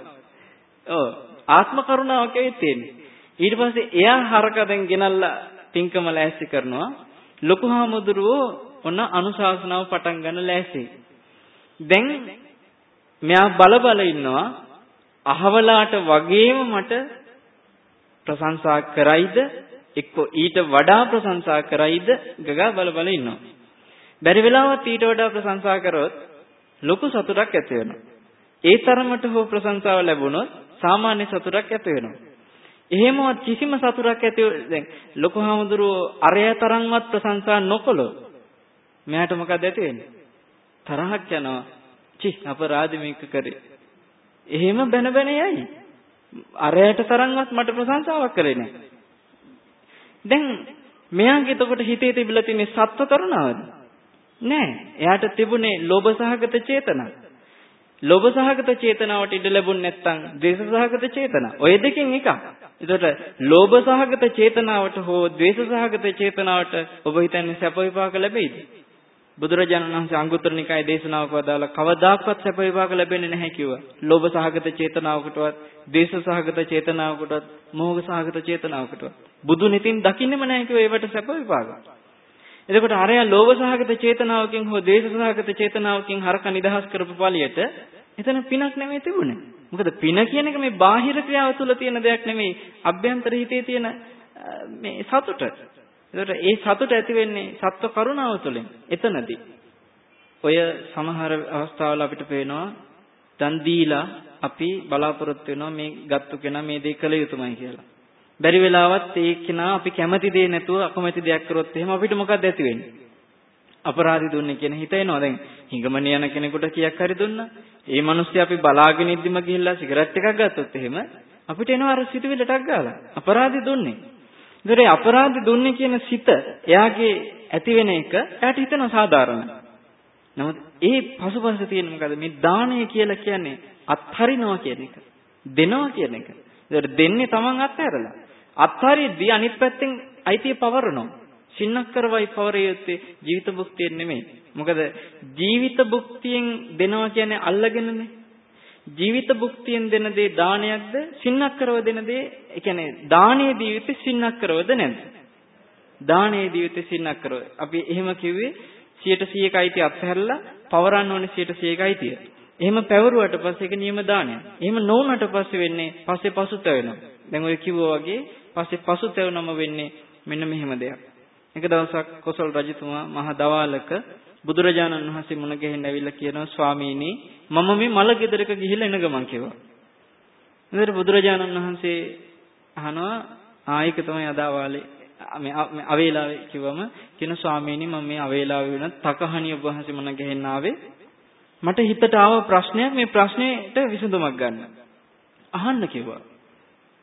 ඔව් ආත්ම කරුණාවක් ඇවිත් තියෙන්නේ. ඊට පස්සේ එයා හරක දැන් ගෙනල්ලා පින්කම ලෑස්ති කරනවා. ලොකු හාමුදුරුවෝ ඔන්න අනුශාසනාව පටන් ගන්න ලෑස්ති. දැන් මෙයා බල බල ඉන්නවා අහවලාට වගේම මට ප්‍රශංසා කරයිද එක්ක ඊට වඩා ප්‍රශංසා කරයිද ගගා බල බල ඉන්නවා. බැරි වෙලාවත් ඊට වඩා ප්‍රශංසා කරොත් ලොකු සතුටක් ඇති වෙනවා. ඒ තරමට හෝ ප්‍රශංසාව ලැබුණොත් සාමාන්‍ය සතුටක් ඇති වෙනවා. එහෙමවත් කිසිම සතුටක් ඇති දැන් ලොකු හාමුදුරුවෝ අරය තරම්වත් ප්‍රශංසා නොකළොත් මෙයාට මොකද ඇති වෙන්නේ? තරහක් යනවා. චි අපරාධ මේක කරේ. එහෙම බැන බැන යයි. අරයට තරම්වත් මට ප්‍රශංසාවක් කරේ නැහැ. දැන් මෙයාගේ එතකොට හිතේ තිබිලා තියෙන සත්ව කරුණාවද? නෑ. එයාට තිබුණේ ලෝභ සහගත චේතනා. ලෝභ සහගත චේතනාවට ඉඩ ලැබුණ නැත්නම් ද්වේෂ සහගත චේතනා. ඔය දෙකෙන් එකක්. එතකොට ලෝභ සහගත චේතනාවට හෝ ද්වේෂ සහගත චේතනාවට ඔබ හිතන්නේ සැප විපාක ලැබෙයිද? බුදුරජාණන් වහන්සේ අංගුත්තර නිකායේ දේශනාවක වදාලා කවදාක්වත් සැප විපාක ලැබෙන්නේ නැහැ කිව්වා. ලෝභ සහගත චේතනාවකටවත්, ද්වේෂ සහගත චේතනාවකටවත්, මෝහ සහගත චේතනාවකටවත්. බුදු නිතින් දකින්නෙම නැහැ කිව්වා ඒවට සැප විපාක. එතකොට අරයා ලෝභ සහගත චේතනාවකින් හෝ ද්වේෂ සහගත චේතනාවකින් හරක නිදහස් කරපු පළියට එතන පිනක් නෙමෙයි තිබුණේ. මොකද පින කියන එක මේ බාහිර ක්‍රියාව තුළ තියෙන දෙයක් නෙමෙයි. අභ්‍යන්තර හිතේ තියෙන මේ සතුට. ඒකට ඒ සතුට ඇති වෙන්නේ සත්ව කරුණාව තුළින්. එතනදී ඔය සමහර අවස්ථාවල අපිට පේනවා දන් දීලා අපි බලාපොරොත්තු වෙනවා මේ ගත්තු කෙනා මේ දේ කළ යුතුමයි කියලා. බැරි වෙලාවත් ඒ කෙනා අපි කැමති දේ නැතුව අකමැති දෙයක් කරොත් එහෙම අපිට මොකක්ද ඇති වෙන්නේ? අපරාධි දුන්නේ කියන හිත එනවා. දැන් හිඟමන යන කෙනෙකුට කීයක් හරි දුන්නා. ඒ මිනිස්සු අපි බලාගෙන ඉද්දිම ගිහිල්ලා සිගරට් එකක් ගත්තොත් එහෙම අපිට එනවා අර සිතුවිල්ලටක් ගාලා. අපරාධි දුන්නේ. ඒතරේ අපරාධ දුන්නේ කියන සිත එයාගේ ඇති වෙන එක එයාට හිතන සාධාරණයි. නමුත් ඒ පසුපස තියෙන මොකද මේ දාණය කියලා කියන්නේ අත්හරිනවා කියන එක. දෙනවා කියන එක. ඒතර දෙන්නේ Taman අත්හැරලා. අත්හරිද්දී අනිත් පැත්තෙන් අයිතිය පවරනවා. සින්නක්කරවයි පවරිය යුත්තේ ජීවිත භුක්තියෙන් නෙමෙයි. මොකද ජීවිත භුක්තියෙන් දෙනවා කියන්නේ අල්ලගෙනනේ. ජීවිත භුක්තියෙන් දෙන දේ දානයක්ද සින්නක්කරව දෙන දේ ඒ කියන්නේ දානයේ ජීවිතේ සින්නක්කරවද නැද්ද? දානයේ ජීවිතේ සින්නක්කරව අපි එහෙම කිව්වේ 100%ක අයිතිය අත්හැරලා පවරන්න ඕනේ 100%ක අයිතිය එහෙම පැවරුවට පස්සේ ඒක නියම දානයක්. එහෙම නොවුනට පස්සේ වෙන්නේ පස්සේ පසුතැවෙනවා. දැන් ඔය කිව්වා වගේ පස්සේ පසුතැවෙනම වෙන්නේ මෙන්න මෙහෙම දෙයක්. එක දවසක් කොසල් රජතුමා මහ දවාලක බුදුරජාණන් වහන්සේ මුණ ගැහෙන්න ඇවිල්ලා කියනවා ස්වාමීනි මම මේ මල ගෙදරක ගිහිල්ලා එන ගමන් කිව්වා. එතකොට බුදුරජාණන් වහන්සේ අහනවා ආයික තමයි අදාවාලේ මේ අවේලාවේ කිව්වම කියන ස්වාමීනි මම මේ අවේලාවේ වෙන තකහණිය ඔබ වහන්සේ මුණ ගැහෙන්න ආවේ මට හිතට ආව ප්‍රශ්නයක් මේ ප්‍රශ්නෙට විසඳුමක් ගන්න. අහන්න කිව්වා.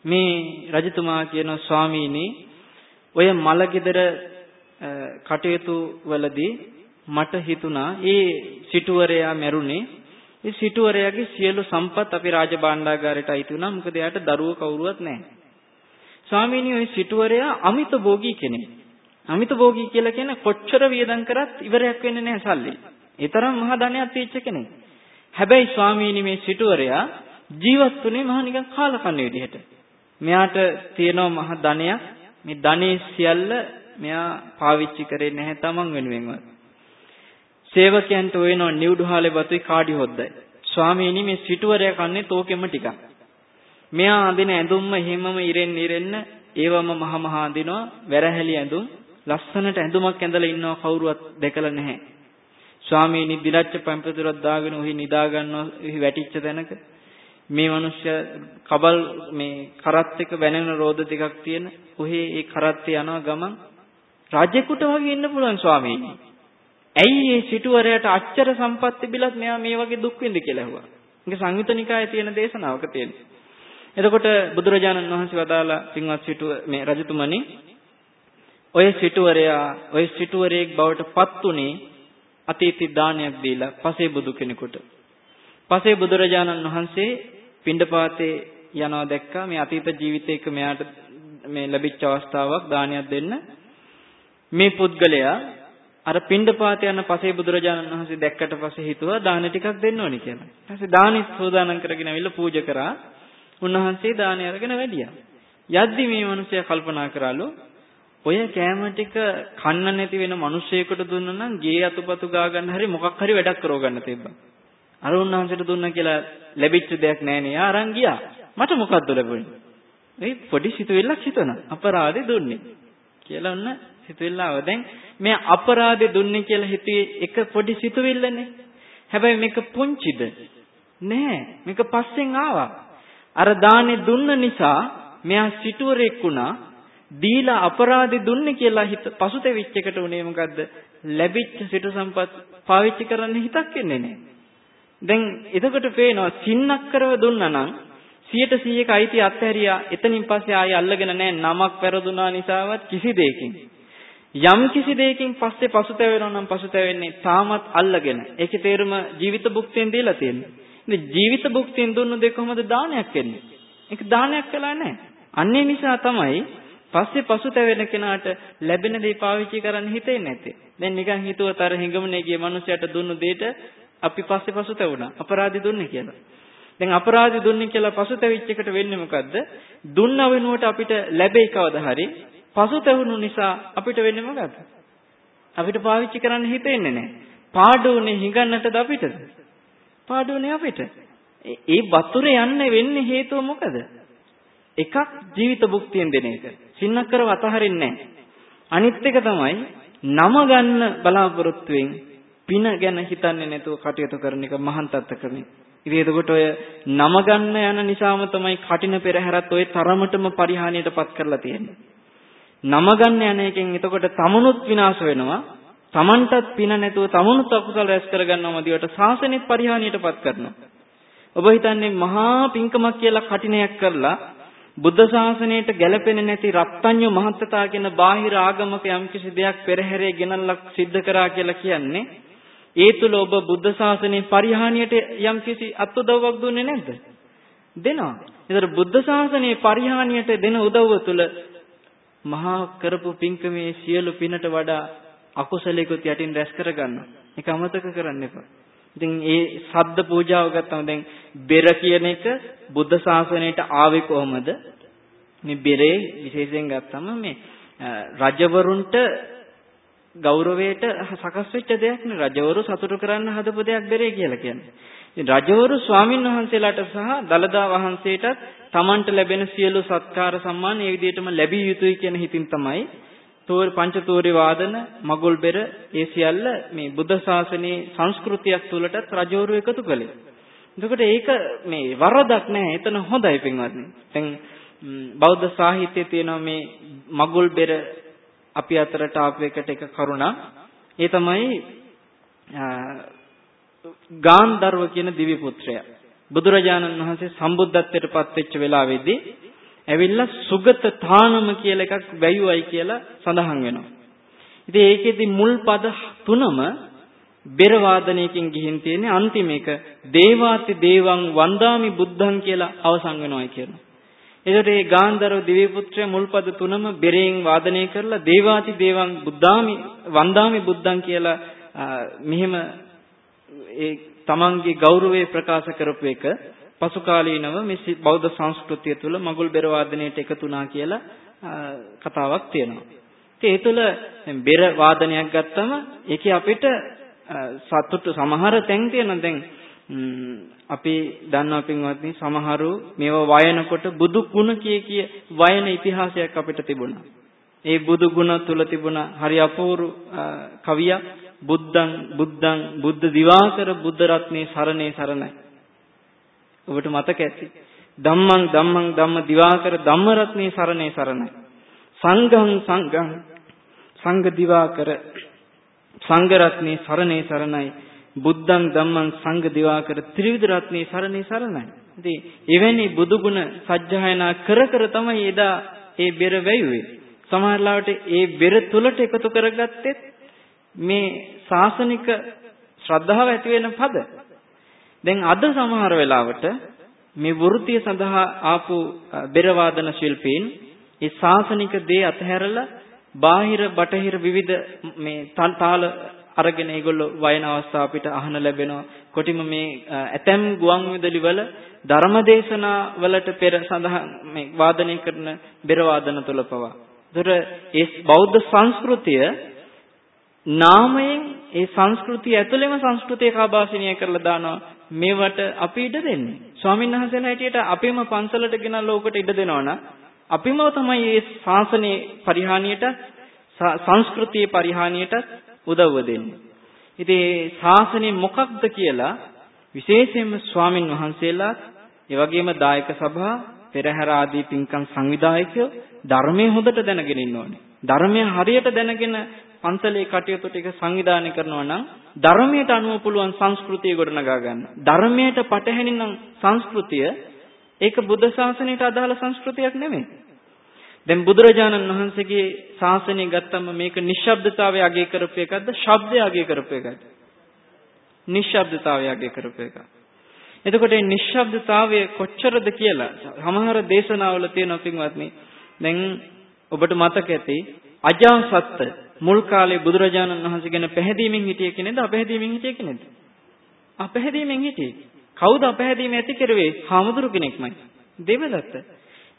මේ රජතුමා කියන ස්වාමීනි ඔය මල ගෙදර කටයුතු වලදී මට හිතුණා ඒ සිටුවරයා මැරුණේ ඒ සිටුවරයාගේ සියලු සම්පත් අපි රාජභාණ්ඩාගාරයට අයිති වුණා මොකද එයාට දරුවෝ කවුරුවත් නැහැ. ස්වාමීනි ওই සිටුවරයා අමිත භෝගී කෙනෙක්. අමිත භෝගී කියලා කියන්නේ කොච්චර වියදම් කරත් ඉවරයක් වෙන්නේ නැහැ සල්ලි. ඒ තරම් මහා ධනයක් තියෙච්ච කෙනෙක්. හැබැයි ස්වාමීනි මේ සිටුවරයා ජීවත් වුණේ මහා නිකන් කාලකන්ණි විදිහට. මෙයාට තියෙනවා මහා ධනයක්. මේ ධනේ සියල්ල මෙයා පාවිච්චි කරේ නැහැ තමන් වෙනුවෙන්වත්. සේවකයන්ට ඔයනෝ නිවුඩුහාලේ බතුයි කාඩි හොද්දයි. ස්වාමීනි මේ සිටුවරයා කන්නේ තෝකෙම ටිකක්. මෙයා අඳින ඇඳුම්ම හිමම ඉරෙන්න ඉරෙන්න ඒවම මහ මහ අඳිනවා වැරහැලි ඇඳුම් ලස්සනට ඇඳුමක් ඇඳලා ඉන්නව කවුරුවත් දැකලා නැහැ. ස්වාමීනි දිලච්ච පම්පතුරක් දාගෙන ඔහි නිදා ගන්නවා එහි වැටිච්ච තැනක මේ මිනිස්සයා කබල් මේ කරත් එක වැනෙන රෝද ටිකක් තියෙන ඔහේ ඒ කරත් යනවා ගමන් රජෙකුට වගේ ඉන්න පුළුවන් ස්වාමීනි ඇයි මේ සිටුවරයට අච්චර සම්පත් තිබිලත් මෙයා මේ වගේ දුක් විඳ කියලා ඇහුවා. මේක සංයුත නිකායේ තියෙන දේශනාවක තියෙන. එතකොට බුදුරජාණන් වහන්සේ වදාලා පින්වත් සිටුව මේ රජතුමනි ඔය සිටුවරයා ඔය සිටුවරයෙක් බවට පත් උනේ අතීති දානයක් දීලා පසේ බුදු කෙනෙකුට. පසේ බුදුරජාණන් වහන්සේ පිණ්ඩපාතේ යනවා දැක්කා මේ අතීත ජීවිතයක මෙයාට මේ ලැබිච්ච අවස්ථාවක් දානයක් දෙන්න. මේ පුද්ගලයා අර පිණ්ඩපාත යන පසේ බුදුරජාණන් වහන්සේ දැක්කට පස්සේ හිතුවා දාන ටිකක් දෙන්න ඕනි කියලා. ඊට පස්සේ දානෙත් සෝදානම් කරගෙන ඇවිල්ලා පූජා කරා. උන්වහන්සේ දානය අරගෙන වැඩියා. යද්දි මේ මිනිසයා කල්පනා කරාලු ඔය කෑම ටික කන්න නැති වෙන මිනිසෙකුට දුන්නා නම් ගේ අතුපතු ගා ගන්න හරි මොකක් හරි වැඩක් කරව ගන්න තිබ්බා. අර උන්වහන්සේට දුන්නා කියලා ලැබිච්ච දෙයක් නෑනේ. අරන් ගියා. මට මොකද්ද ලැබුණේ? මේ පොඩි සිතුවිල්ලක් හිතනවා. අපරාධේ දුන්නේ. කියලා ඔන්න සිතුවිල්ලාව. දැන් මේ අපරාධේ දුන්නේ කියලා හිතුවේ එක පොඩි සිතුවිල්ලනේ. හැබැයි මේක පුංචිද? නෑ. මේක පස්සෙන් ආවා. අර දානේ දුන්න නිසා මෙයා සිටුවරෙක් වුණා. දීලා අපරාධේ දුන්නේ කියලා හිත පසුතැවිච්ච එකට උනේ මොකද්ද? ලැබිච්ච සිටු සම්පත් පාවිච්චි කරන්න හිතක් එන්නේ නෑ. දැන් එතකොට පේනවා සින්නක් කරව දුන්නා නම් 100%ක අයිති අත්හැරියා එතනින් පස්සේ ආයෙ අල්ලගෙන නැහැ නමක් පෙරදුනා නිසාවත් කිසි දෙයකින් යම් කිසි දෙයකින් පස්සේ පසුතැවෙනවා නම් පසුතැවෙන්නේ තාමත් අල්ලගෙන. ඒකේ තේරුම ජීවිත භුක්තියෙන් දීලා තියෙන්නේ. ඉතින් ජීවිත භුක්තියෙන් දුන්නු දෙක කොහොමද දානයක් වෙන්නේ? ඒක දානයක් කළා නැහැ. අන්නේ නිසා තමයි පස්සේ පසුතැවෙන කෙනාට ලැබෙන දේ පාවිච්චි කරන්න හිතෙන්නේ නැත්තේ. දැන් නිකන් හිතුවත් අර හිඟමනේ ගිය මනුස්සයට දුන්නු දෙයට අපි පස්සේ පසුතැවුණා. අපරාධි දුන්නේ කියලා. දැන් අපරාධි දුන්නේ කියලා පසුතැවිච්ච එකට වෙන්නේ මොකද්ද? දුන්න වෙනුවට අපිට ලැබෙයි කවදා හරි පසුතැවුණු නිසා අපිට වෙන්නේ මොකද්ද? අපිට පාවිච්චි කරන්න හිතෙන්නේ නැහැ. පාඩුවනේ හිඟන්නටද අපිටද? පාඩුවනේ අපිට. ඒ වතුරේ යන්න වෙන්නේ හේතුව මොකද? එකක් ජීවිත භුක්තියෙන් දෙන එක. සින්නක්කරව අතහරින්නේ නැහැ. අනිත් එක තමයි නම ගන්න බලාපොරොත්තුෙන් පින ගැන හිතන්නේ නැතුව කටයුතු කරන එක මහාන් තත්ත්වකරණේ. ඉතින් එතකොට ඔය නම ගන්න යන නිසාම තමයි කටින පෙරහැරත් ඔය තරමටම පරිහානියටපත් කරලා තියෙන්නේ. නම ගන්න යන එකෙන් එතකොට තමනුත් විනාශ වෙනවා. තමන්ටත් පින නැතුව තමනුත් අකුසල රැස් කරගන්නවම දිවට සාසනෙත් පරිහානියටපත් කරනවා. ඔබ හිතන්නේ මහා පිංකමක් කියලා කටිනයක් කරලා බුද්ධ ශාසනයට ගැලපෙන්නේ නැති රත්ත්‍ඤ්ඤ මහත්තතා කියන බාහිර ආගමක යම්කිසි දෙයක් පෙරහැරේ ගෙනල්ලා සිද්ධ කරා කියලා කියන්නේ ඒ තුල ඔබ බුද්ධ ශාසනයේ පරිහානියට යම්කිසි අත්උදව්වක් දුන්නේ නැද්ද? දෙනවා. ඒතර බුද්ධ ශාසනයේ පරිහානියට දෙන උදව්ව තුල මහා කරපු පින්කමේ සියලු පිනට වඩා අකුසලයකට යටින් රැස් කරගන්නවා. ඒක අමතක කරන්න එපා. ඉතින් ඒ සද්ද පූජාව ගත්තම දැන් බෙර කියන එක බුද්ධ ශාසනයට ආවේ කොහොමද? මේ බෙරේ විශේෂයෙන් ගත්තම මේ රජවරුන්ට ගෞරවයට සකස් වෙච්ච දෙයක් නේ රජවරු සතුටු කරන්න හදපු දෙයක් බෙරේ කියලා කියන්නේ. ඉතින් රජවරු ස්වාමින් වහන්සේලාට සහ දලදා වහන්සේටත් Tamanට ලැබෙන සියලු සත්කාර සම්මාන ඒ විදිහටම ලැබිය යුතුයි කියන හිතින් තමයි තෝර පංචතෝරේ වාදන මගුල් බෙර ඒ සියල්ල මේ බුද්ධ ශාසනයේ සංස්කෘතියක් තුලටත් රජවරු එකතු කළේ. එතකොට ඒක මේ වරදක් නෑ. එතන හොඳයි පින්වත්නි. දැන් බෞද්ධ සාහිත්‍යයේ තියෙනවා මේ මගුල් බෙර අපි අතරට ආපු එකට එක කරුණා. ඒ තමයි ගාන්ධර්ව කියන දිව්‍ය පුත්‍රයා. බුදුරජාණන් වහන්සේ සම්බුද්ධත්වයට පත් වෙච්ච වෙලාවේදී ඇවිල්ලා සුගත තානම කියලා එකක් වැයුවයි කියලා සඳහන් වෙනවා. ඉතින් ඒකෙදි මුල් පද තුනම බෙර වාදනයකින් ගිහින් තියෙන්නේ අන්තිම එක දේවාති දේවං වන්දාමි බුද්ධං කියලා අවසන් වෙනවායි කියනවා. එතකොට මේ ගාන්ධර්ව දිව්‍ය පුත්‍රය මුල් පද තුනම බෙරෙන් වාදනය කරලා දේවාති දේවං බුද්ධාමි වන්දාමි බුද්ධං කියලා මෙහෙම ඒ තමන්ගේ ගෞරවය ප්‍රකාශ කරපු එක පසු කාලීනව මේ බෞද්ධ සංස්කෘතිය තුළ මගුල් බෙර වාදනයට එකතු වුණා කියලා කතාවක් තියෙනවා. ඉතින් ඒ තුළ බෙර වාදනයක් ගත්තම ඒකේ අපිට සතුට සමහර තැන් තියෙනවා දැන් අපි දන්නවා පින්වත්නි සමහරු මේව වයනකොට බුදු ගුණ කිය කිය වයන ඉතිහාසයක් අපිට තිබුණා. ඒ බුදු ගුණ තුල තිබුණ හරි අපූර්ව කවියක් බුද්ධං බුද්ධං බුද්ධ දිවාකර බුද්ධ රත්නේ සරණේ සරණයි. ඔබට මතක ඇති. ධම්මං ධම්මං ධම්ම දිවාකර ධම්ම රත්නේ සරණේ සරණයි. සංඝං සංඝං සංඝ දිවාකර සංඝ රත්නේ සරණේ සරණයි. බුද්ධං ධම්මං සංඝ දිවාකර ත්‍රිවිධ රත්නේ සරණේ සරණයි. ඉතින් එවැනි බුදු ගුණ සජ්ජායනා කර කර තමයි එදා ඒ බෙර වැයුවේ. සමහරවිට ඒ බෙර තුලට එකතු කරගත්තෙත් මේ සාසනික ශ්‍රද්ධාව ඇති වෙන පද. දැන් අද සමහර වෙලාවට මේ වෘත්තිය සඳහා ආපු බෙර වාදන ශිල්පීන් ඒ සාසනික දේ අතහැරලා බාහිර බටහිර විවිධ මේ තාල අරගෙන ඒගොල්ලෝ වයන අවස්ථා අපිට අහන ලැබෙනවා. කොටිම මේ ඇතැම් ගුවන් විදුලි වල ධර්මදේශනා වලට පෙර සඳහන් මේ වාදනය කරන බෙර වාදන තුල පවා. ඒතර ඒ බෞද්ධ සංස්කෘතිය නාමයෙන් ඒ සංස්කෘතිය ඇතුළෙම සංස්කෘතිය කාබාසිනිය කරලා දානවා මේවට අපි ඉඩ දෙන්නේ. ස්වාමීන් වහන්සේලා හැටියට අපේම පන්සලට ගෙනල්ලා ඕකට ඉඩ දෙනවනම් අපිම තමයි මේ ශාසනයේ පරිහානියට සංස්කෘතියේ පරිහානියට උදව්ව දෙන්නේ. ඉතින් මේ ශාසනය මොකක්ද කියලා විශේෂයෙන්ම ස්වාමින් වහන්සේලා ඒ වගේම දායක සභා පෙරහැර ආදී පින්කම් සංවිධායකයෝ ධර්මයේ හොඳට දැනගෙන ඉන්න ඕනේ. ධර්මය හරියට දැනගෙන පන්සලේ කටයුතු ටික සංවිධානය කරනවා නම් ධර්මයට අනුව පුළුවන් සංස්කෘතිය ගොඩනගා ගන්න. ධර්මයට පටහැනි නම් සංස්කෘතිය ඒක බුද්ධ ශාසනයට අදාළ සංස්කෘතියක් නෙමෙයි. දැන් බුදුරජාණන් වහන්සේගේ ශාසනය ගත්තම මේක නිශ්ශබ්දතාවය අගය කරපු එකක්ද? ශබ්දය අගය කරපු එකක්ද? නිශ්ශබ්දතාවය අගය කරපු එකක්. එතකොට මේ නිශ්ශබ්දතාවය කොච්චරද කියලා සමහර දේශනාවල තියෙනවා පින්වත්නි. දැන් ඔබට මතක ඇති අජාසත්ත මුල් කාලේ බුදුරජාණන් වහන්සේ ගැන පැහැදීමෙන් හිටිය කෙනෙක්ද අපැහැදීමෙන් හිටිය කෙනෙක්ද? අපැහැදීමෙන් හිටියේ. කවුද අපැහැදීම ඇති කරුවේ? හාමුදුරු කෙනෙක්මයි. දේවදත්ත.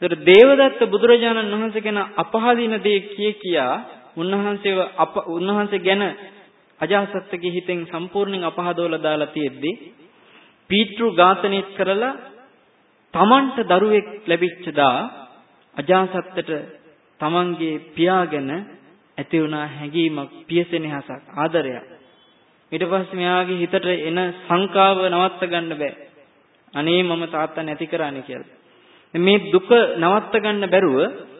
ඒතර දේවදත්ත බුදුරජාණන් වහන්සේ ගැන අපහදින දේ කිය කියා උන්වහන්සේව උන්වහන්සේ ගැන අජාසත්තගේ හිතෙන් සම්පූර්ණයෙන් අපහදවලා දාලා තියෙද්දි පීතෘ ඝාතනය කරලා තමන්ට දරුවෙක් ලැබිච්ච දා අජාසත්තට තමන්ගේ පියාගෙන ඇති වුණා හැඟීමක් පියසෙනෙහසක් ආදරයක්. ඊට පස්සේ මෙයාගේ හිතට එන සංකාව නවත්ත ගන්න බෑ. අනේ මම තාත්තා නැති කරානේ කියලා. මේ දුක නවත්ත ගන්න බැරුව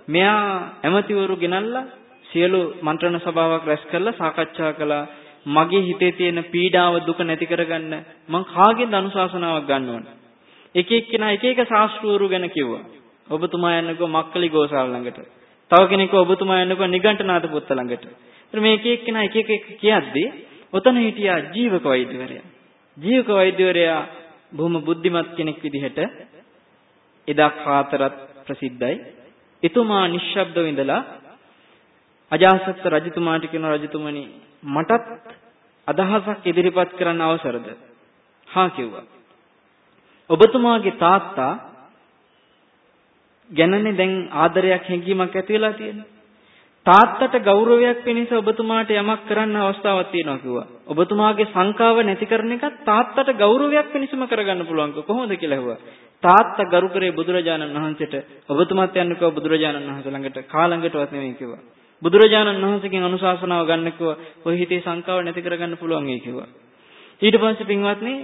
මෙයා ඇමතිවරු ගෙනල්ලා සියලු මන්ත්‍රණ සභාවක් රැස් කරලා සාකච්ඡා කළා. මගේ හිතේ තියෙන පීඩාව දුක නැති කරගන්න මං කාගෙන්ද අනුශාසනාවක් ගන්න ඕන? එක එක්කෙනා එක එක ශාස්ත්‍රවරු ගැන කිව්වා. ඔබතුමා යන්නකෝ මක්කලි ගෝසාව ළඟට. තව කෙනෙක්ව ඔබතුමා යන්නකෝ නිගණ්ඨනාත පුත්ත ළඟට ඉතින් මේ එක එක්කෙනා එක එක කියද්දී ඔතන හිටියා ජීවක වෛද්‍යවරයා ජීවක වෛද්‍යවරයා බොහොම බුද්ධිමත් කෙනෙක් විදිහට එදා කාතරත් ප්‍රසිද්ධයි. එතුමා නිශ්ශබ්දව ඉඳලා අජාසත් රජතුමාට කියන රජතුමනි මටත් අදහසක් ඉදිරිපත් කරන්න අවසරද? හා කිව්වා. ඔබතුමාගේ තාත්තා ගැනනේ දැන් ආදරයක් හැඟීමක් ඇති වෙලා තියෙන්නේ. තාත්තට ගෞරවයක් පිණිස ඔබතුමාට යමක් කරන්න අවස්ථාවක් තියෙනවා කිව්වා. ඔබතුමාගේ සංකාව නැති කරන එකත් තාත්තට ගෞරවයක් පිණිසම කරගන්න පුළුවන් කොහොමද කියලා ඇහුවා. තාත්තා ගරු කරේ බුදුරජාණන් වහන්සේට ඔබතුමාත් යන්නකෝ බුදුරජාණන් වහන්සේ ළඟට කාලඟටවත් නෙමෙයි කිව්වා. බුදුරජාණන් වහන්සේගෙන් අනුශාසනාව ගන්නකෝ ඔය හිතේ සංකාව නැති කරගන්න පුළුවන් ඒ කිව්වා. ඊට පස්සේ පින්වත්නි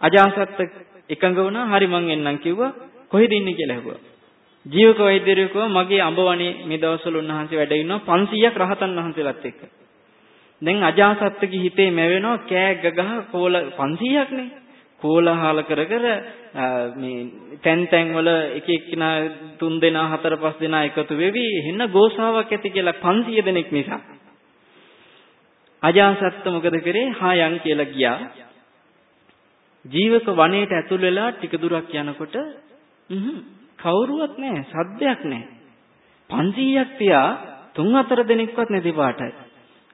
අජාසත් එකඟ වුණා. හරි මං එන්නම් කිව්වා. කොහෙද ඉන්නේ කියලා ඇහුවා. ජීවක වෛද්‍යවරයෙකුව මගේ අඹවණේ මේ දවස්වල උන්වහන්සේ වැඩ ඉන්නවා 500ක් රහතන් වහන්සේලාත් එක්ක. දැන් අජාසත්ගේ හිතේ මැවෙනවා කෑ ගගහ කෝල 500ක් නේ. කෝලහල කර කර මේ තැන් තැන් වල එක එක්කිනා තුන් දෙනා හතර පහ දෙනා එකතු වෙවි එන්න ගෝසාවක් ඇති කියලා 500 දෙනෙක් නිසා අජාසත්ත මොකද කරේ හායන් කියලා ගියා ජීවක වනයේට ඇතුල් වෙලා ටික දුරක් යනකොට කවුරුවත් නැහැ සද්දයක් නැහැ 500ක් තියා තුන් හතර දෙනෙක්වත් නැති පාටයි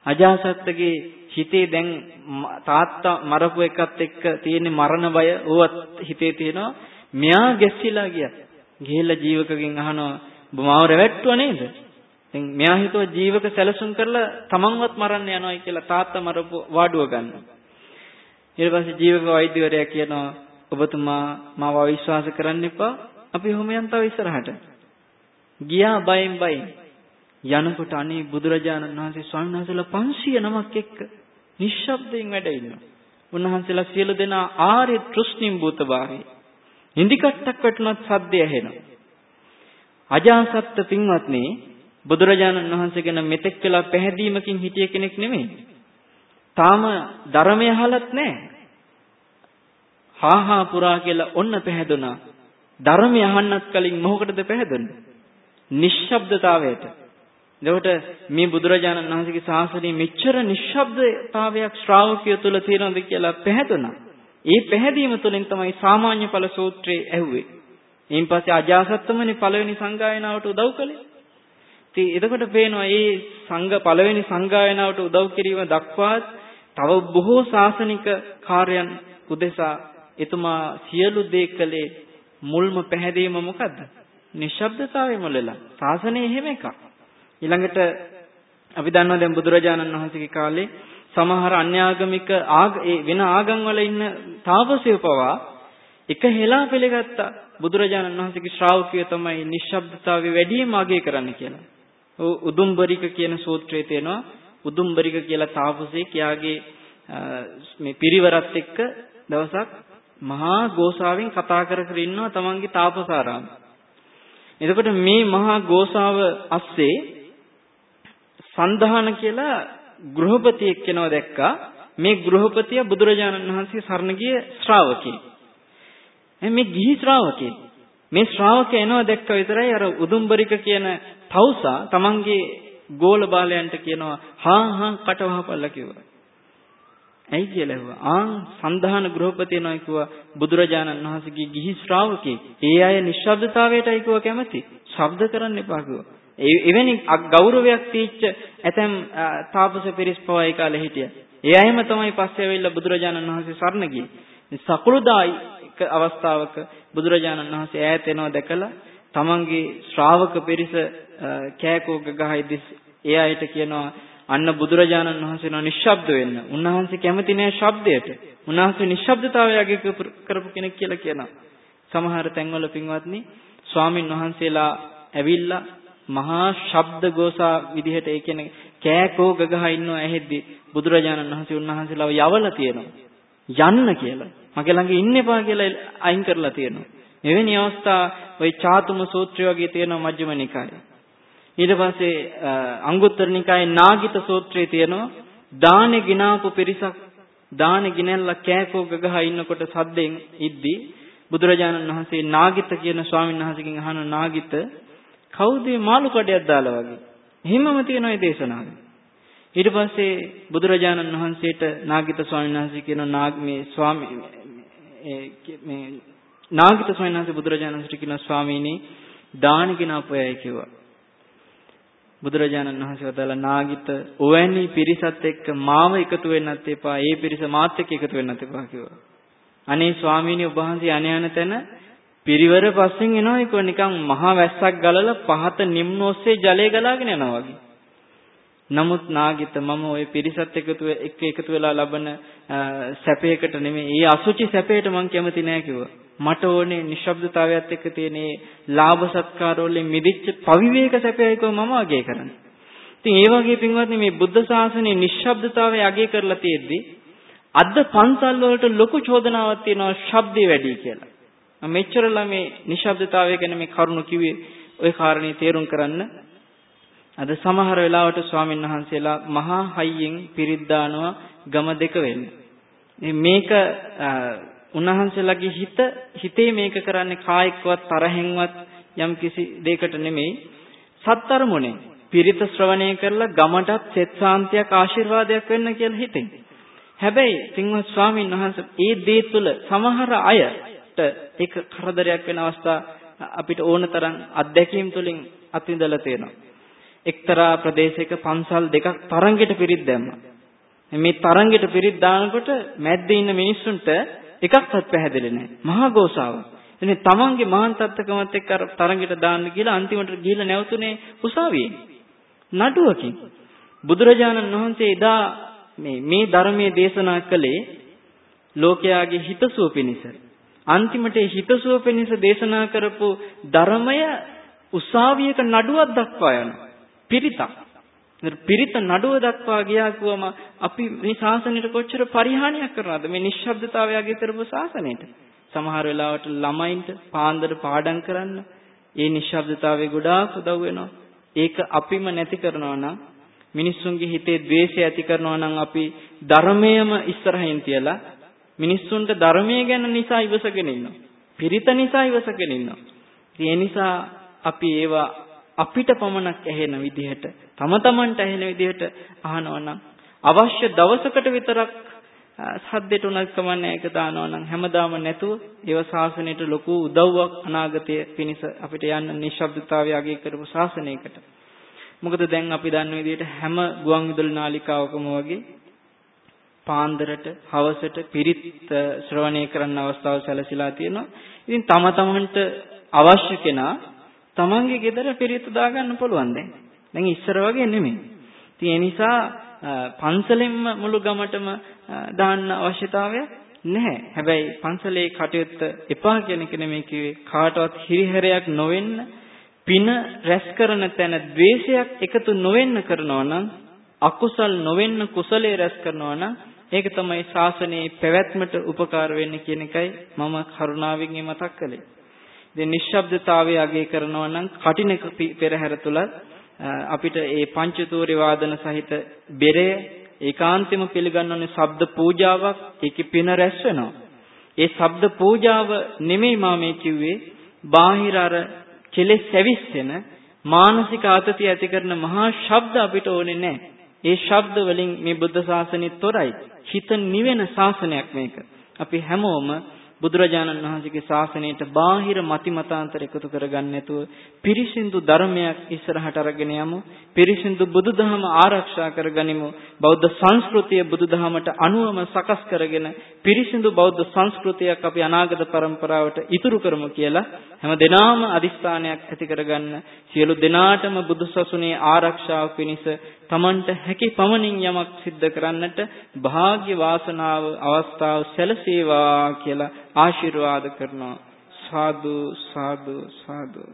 අජාසත්තගේ හිතේ දැන් තාත්තා මරපු එකත් එක්ක තියෙන මරණ බය ඕවත් හිතේ තියෙනවා. මෙයා ගැස්සිලා ගියා. ගිහිල්ලා ජීවකගෙන් අහනවා මාව රැවට්ටුවා නේද? දැන් මෙයා හිතුවා ජීවක සැලසුම් කරලා තමන්වත් මරන්න යනවායි කියලා තාත්තා මරපු වාඩුව ගන්නවා. ඊට පස්සේ ජීවක වෛද්‍යවරයා කියනවා ඔබතුමා මාව අවිශ්වාස කරන්න එපා. අපි ඔහොම යන් තව ඉස්සරහට. ගියා බයෙන් බයෙන්. යනකොට අනේ බුදුරජාණන් වහන්සේ ස්වාමීන් වහන්සේලා 500 නමක් එක්ක නිශ්ශබ්දයෙන් වැඩ ඉන්නවා. උන්වහන්සේලා සියලු දෙනා ආර්ය තෘෂ්ණිම් භූතභාවයි. හිඳිකට්ටක් වැටුණත් සද්දය ඇහෙනවා. අජාසත්ත පින්වත්නි බුදුරජාණන් වහන්සේ ගැන මෙතෙක් වෙලා පැහැදීමකින් හිටිය කෙනෙක් නෙමෙයි. තාම ධර්මය අහලත් නැහැ. හා හා පුරා කියලා ඔන්න පැහැදුනා. ධර්මය අහන්නත් කලින් මොහොකටද පැහැදුනේ? නිශ්ශබ්දතාවයට. එතකොට මේ බුදුරජාණන් වහන්සේගේ ශාසනයේ මෙච්චර නිශ්ශබ්දතාවයක් ශ්‍රාවකයෝ තුල තියෙනවද කියලා පැහැදුනා. ඒ පැහැදීම තුළින් තමයි සාමාන්‍ය ඵල සූත්‍රය ඇහුවේ. ඊන් පස්සේ අජාසත්තමනේ පළවෙනි සංගායනාවට උදව් කළේ. ඉතින් එතකොට පේනවා මේ සංඝ පළවෙනි සංගායනාවට උදව් කිරීම දක්වාත් තව බොහෝ ශාසනික කාර්යයන් උදෙසා එතුමා සියලු දේ කළේ මුල්ම පැහැදීම මොකද්ද? නිශ්ශබ්දතාවය මුලලා. ශාසනය එහෙම එකක්. ඊළඟට අපි දන්නවා දැන් බුදුරජාණන් වහන්සේගේ කාලේ සමහර අන්‍යාගමික ඒ වෙන ආගම් වල ඉන්න තාපසයෝ පවා එක හෙලා පිළිගත්තා බුදුරජාණන් වහන්සේගේ ශ්‍රාවකයෝ තමයි නිශ්ශබ්දතාවය වැඩිම අගය කරන්න කියලා. උදුම්බරික කියන සූත්‍රයේ තියෙනවා උදුම්බරික කියලා තාපසෙක් යාගේ මේ පිරිවරත් එක්ක දවසක් මහා ගෝසාවෙන් කතා කර කර ඉන්නවා තමන්ගේ තාපසාරාම. එතකොට මේ මහා ගෝසාව අස්සේ සන්ධාන කියලා ගෘහපතියෙක් කෙනව දැක්කා. මේ ගෘහපතිය බුදුරජාණන් වහන්සේ සරණ ගිය ශ්‍රාවකෙක්. මේ ගිහි ශ්‍රාවකෙක්. මේ ශ්‍රාවකයා එනවා දැක්ක විතරයි අර උදුම්බරික කියන තවුසා තමන්ගේ ගෝල බාලයන්ට කියනවා හා හා කට වහපල්ලා කිව්වා. ඇයි කියලා ඇහුවා. ආන් සන්ධාන ගෘහපතියනයි කිව්වා බුදුරජාණන් වහන්සේගේ ගිහි ශ්‍රාවකෙක්. ඒ අය නිශ්ශබ්දතාවයටයි කිව්වා කැමති. ශබ්ද කරන්න එපා කිව්වා. එවැනි ගෞරවයක් තීච්ච ඇතැම් තාපස පිරිස් පවා ඒ කාලේ හිටියා. ඒ අයම තමයි පස්සේ ඇවිල්ලා බුදුරජාණන් වහන්සේ සරණ ගියේ. සකුළුදායි අවස්ථාවක බුදුරජාණන් වහන්සේ ඈත එනවා දැකලා තමන්ගේ ශ්‍රාවක පිරිස කෑකෝග ගහයි ඒ අයට කියනවා අන්න බුදුරජාණන් වහන්සේ නෝ නිශ්ශබ්ද වෙන්න. උන්වහන්සේ කැමති නෑ ශබ්දයට. උන්වහන්සේ නිශ්ශබ්දතාවය අගය කරපු කෙනෙක් කියලා කියනවා. සමහර තැන්වල පින්වත්නි ස්වාමින් වහන්සේලා ඇවිල්ලා මහා ශබ්ද ගෝසා විදිහට ඒ කියන්නේ කෑකෝ ගගහ ඉන්නව ඇහෙද්දි බුදුරජාණන් වහන්සේ උන්වහන්සේලාව යවලා තියෙනවා. යන්න කියලා. මගේ ළඟ ඉන්න එපා කියලා අයින් කරලා තියෙනවා. එවැනි අවස්ථා ওই චාතුම සූත්‍රය වගේ තියෙනවා මජ්ක්‍ධිම නිකායේ. ඊට පස්සේ අංගුත්තර නිකායේ නාගිත සූත්‍රයේ තියෙනවා දානෙ ගිනාපු පිරිසක් දානෙ ගිනැල්ලා කෑකෝ ගගහ ඉන්නකොට සද්දෙන් ඉද්දි බුදුරජාණන් වහන්සේ නාගිත කියන ස්වාමීන් වහන්සේගෙන් අහන නාගිත කවුද මාළු කඩයක් දාලා වගේ. එහෙමම තියෙනවා මේ දේශනාවේ. ඊට පස්සේ බුදුරජාණන් වහන්සේට නාගිත ස්වාමීන් වහන්සේ කියන නාග මේ ස්වාමී මේ නාගිත ස්වාමීන් වහන්සේ බුදුරජාණන් වහන්සේට කියන ස්වාමීනි දානගෙන අපයයි කිව්වා. බුදුරජාණන් වහන්සේ වදාලා නාගිත ඔවැනි පිරිසත් එක්ක මාව එකතු වෙන්නත් එපා. ඒ පිරිස මාත් එක්ක එකතු වෙන්නත් එපා කිව්වා. අනේ ස්වාමීනි ඔබ වහන්සේ අනයන තැන පිරිවර පස්සෙන් එනවා ඒක නිකන් මහා වැස්සක් ගලලා පහත නිම්න ඔස්සේ ජලය ගලාගෙන යනවා වගේ. නමුත් නාගිත මම ওই පිරිසත් එකතු එක්ක එකතු වෙලා ලබන සැපයකට නෙමෙයි. ඒ අසුචි සැපයට මං කැමති නෑ කිව්වා. මට ඕනේ නිශ්ශබ්දතාවයත් එක්ක තියෙන මේ ලාභ සත්කාර වලින් මිදිච්ච පවිවේක සැපයයි කො මම අගය කරන්නේ. ඉතින් ඒ වගේ පින්වත්නි මේ බුද්ධ ශාසනයේ නිශ්ශබ්දතාවය අගය කරලා තියෙද්දි අද පන්සල් වලට ලොකු චෝදනාවක් තියෙනවා ශබ්දේ වැඩි කියලා. මම මෙච්චරලා මේ නිශ්ශබ්දතාවය ගැන මේ කරුණු කිව්වේ ওই කාරණේ තේරුම් කරන්න. අද සමහර වෙලාවට ස්වාමීන් වහන්සේලා මහා හයියෙන් පිරිත් දානවා ගම දෙක වෙන්න. මේක උන්වහන්සේලාගේ හිත හිතේ මේක කරන්නේ කායිකවත් තරහෙන්වත් යම් කිසි දෙයකට නෙමෙයි සත්තරමුනේ පිරිත ශ්‍රවණය කරලා ගමටත් සෙත් සාන්තියක් ආශිර්වාදයක් වෙන්න කියලා හිතෙන්. හැබැයි පින්වත් ස්වාමීන් වහන්සේ ඒ දේ තුල සමහර අයට ඒක කරදරයක් වෙන අවස්ථා අපිට ඕන තරම් අත්දැකීම් තුලින් අත්විඳලා තියෙනවා. එක්තරා ප්‍රදේශයක පන්සල් දෙකක් තරංගෙට පිරිත් දැම්මා. මේ තරංගෙට පිරිත් දානකොට මැද්දේ ඉන්න මිනිස්සුන්ට එකක්වත් පැහැදිලි නැහැ. මහා ගෝසාව. එනේ තමන්ගේ මහාන් තත්ත්වකමත් එක්ක අර තරඟට දාන්න කියලා අන්තිමට ගිහිල්ලා නැවතුනේ උසාවියේ. නඩුවකින්. බුදුරජාණන් වහන්සේ එදා මේ මේ ධර්මයේ දේශනා කළේ ලෝකයාගේ හිතසුව පිණිස. අන්තිමට හිතසුව පිණිස දේශනා කරපු ධර්මය උසාවියක නඩුවක් දක්වා යනවා. පිරිතක්. පිරිත නඩුව දක්වා ගියා කිව්වම අපි මේ ශාසනයට කොච්චර පරිහානියක් කරනවද? මේ නිශ්ශබ්දතාවය අගය කරපු ශාසනයට. සමහර වෙලාවට ළමයින්ට පාන්දර පාඩම් කරන්න ඒ නිශ්ශබ්දතාවය ගොඩාක් උදව් වෙනවා. ඒක අපිම නැති කරනවා නම් මිනිස්සුන්ගේ හිතේ द्वේෂය ඇති කරනවා නම් අපි ධර්මයේම ඉස්සරහින් තියලා මිනිස්සුන්ට ධර්මයේ ගැන නිසා ඉවසගෙන ඉන්නවා. පිරිත නිසා ඉවසගෙන ඉන්නවා. ඒ නිසා අපි ඒවා අපිට පමණක් ඇහෙන විදිහට තම තමන්ට ඇහෙන විදිහට අහනවා නම් අවශ්‍ය දවසකට විතරක් සද්දෙට උනත් කමන්නේ ඒක දානවා නම් හැමදාම නැතුව ඒව ශාසනයට ලොකු උදව්වක් අනාගතයේ පිණිස අපිට යන්න නිශ්ශබ්දතාවය අගය කරපු ශාසනයකට. මොකද දැන් අපි දන්න විදිහට හැම ගුවන් විදුලි නාලිකාවකම වගේ පාන්දරට හවසට පිරිත් ශ්‍රවණය කරන්න අවස්ථාව සැලසීලා තියෙනවා. ඉතින් තම තමන්ට අවශ්‍ය කෙනා තමන්ගේ ගෙදර පිරිත් දාගන්න පුළුවන් දැන්. දැන් ඉස්සර වගේ නෙමෙයි. ඉතින් ඒ නිසා පන්සලෙන්ම මුළු ගමටම දාන්න අවශ්‍යතාවයක් නැහැ. හැබැයි පන්සලේ කටයුත්ත එපා කියන එක නෙමෙයි කිව්වේ. කාටවත් හිරිහැරයක් නොවෙන්න පින රැස් කරන තැන द्वේෂයක් එකතු නොවෙන්න කරනවා නම් අකුසල් නොවෙන්න කුසලයේ රැස් කරනවා නම් ඒක තමයි ශාසනයේ පැවැත්මට උපකාර වෙන්නේ කියන එකයි මම කරුණාවෙන් මතක් කළේ. ඉතින් නිශ්ශබ්දතාවය අගය කරනවා නම් කටිනක පෙරහැර තුල අපිට ඒ පංචතූරි වාදන සහිත බෙරය ඒකාන්තෙම පිළිගන්නෝනේ ශබ්ද පූජාවක් ඒකේ පින රැස් වෙනවා. ඒ ශබ්ද පූජාව නෙමෙයි මම මේ කිව්වේ බාහිර අර කෙලෙස් ඇවිස්සෙන මානසික ආතතිය ඇති කරන මහා ශබ්ද අපිට ඕනේ නැහැ. ඒ ශබ්ද වලින් මේ බුද්ධ ශාසනය තොරයි. හිත නිවෙන ශාසනයක් මේක. අපි හැමෝම බුදුරජාණන් වහන්සේගේ ශාසනයට බාහිර මතිමතාන්තර එකතු කරගන්න නැතුව පිරිසිදු ධර්මයක් ඉස්සරහට අරගෙන යමු. පිරිසිදු බුදුදහම ආරක්ෂා කරගනිමු. බෞද්ධ සංස්කෘතිය බුදුදහමට අනුවම සකස් කරගෙන පිරිසිදු බෞද්ධ සංස්කෘතියක් අපි අනාගත પરම්පරාවට ඉතුරු කරමු කියලා හැම දිනාම අදිස්ථානයක් ඇති කරගන්න සියලු දෙනාටම බුදුසසුනේ ආරක්ෂාව පිණිස තමන්ට හැකි පමණින් යමක් සිද්ධ කරන්නට වාග්ය වාසනාව අවස්ථාව සැලසේවා කියලා ආශිර්වාද කරනවා. සාදු සාදු සාදු.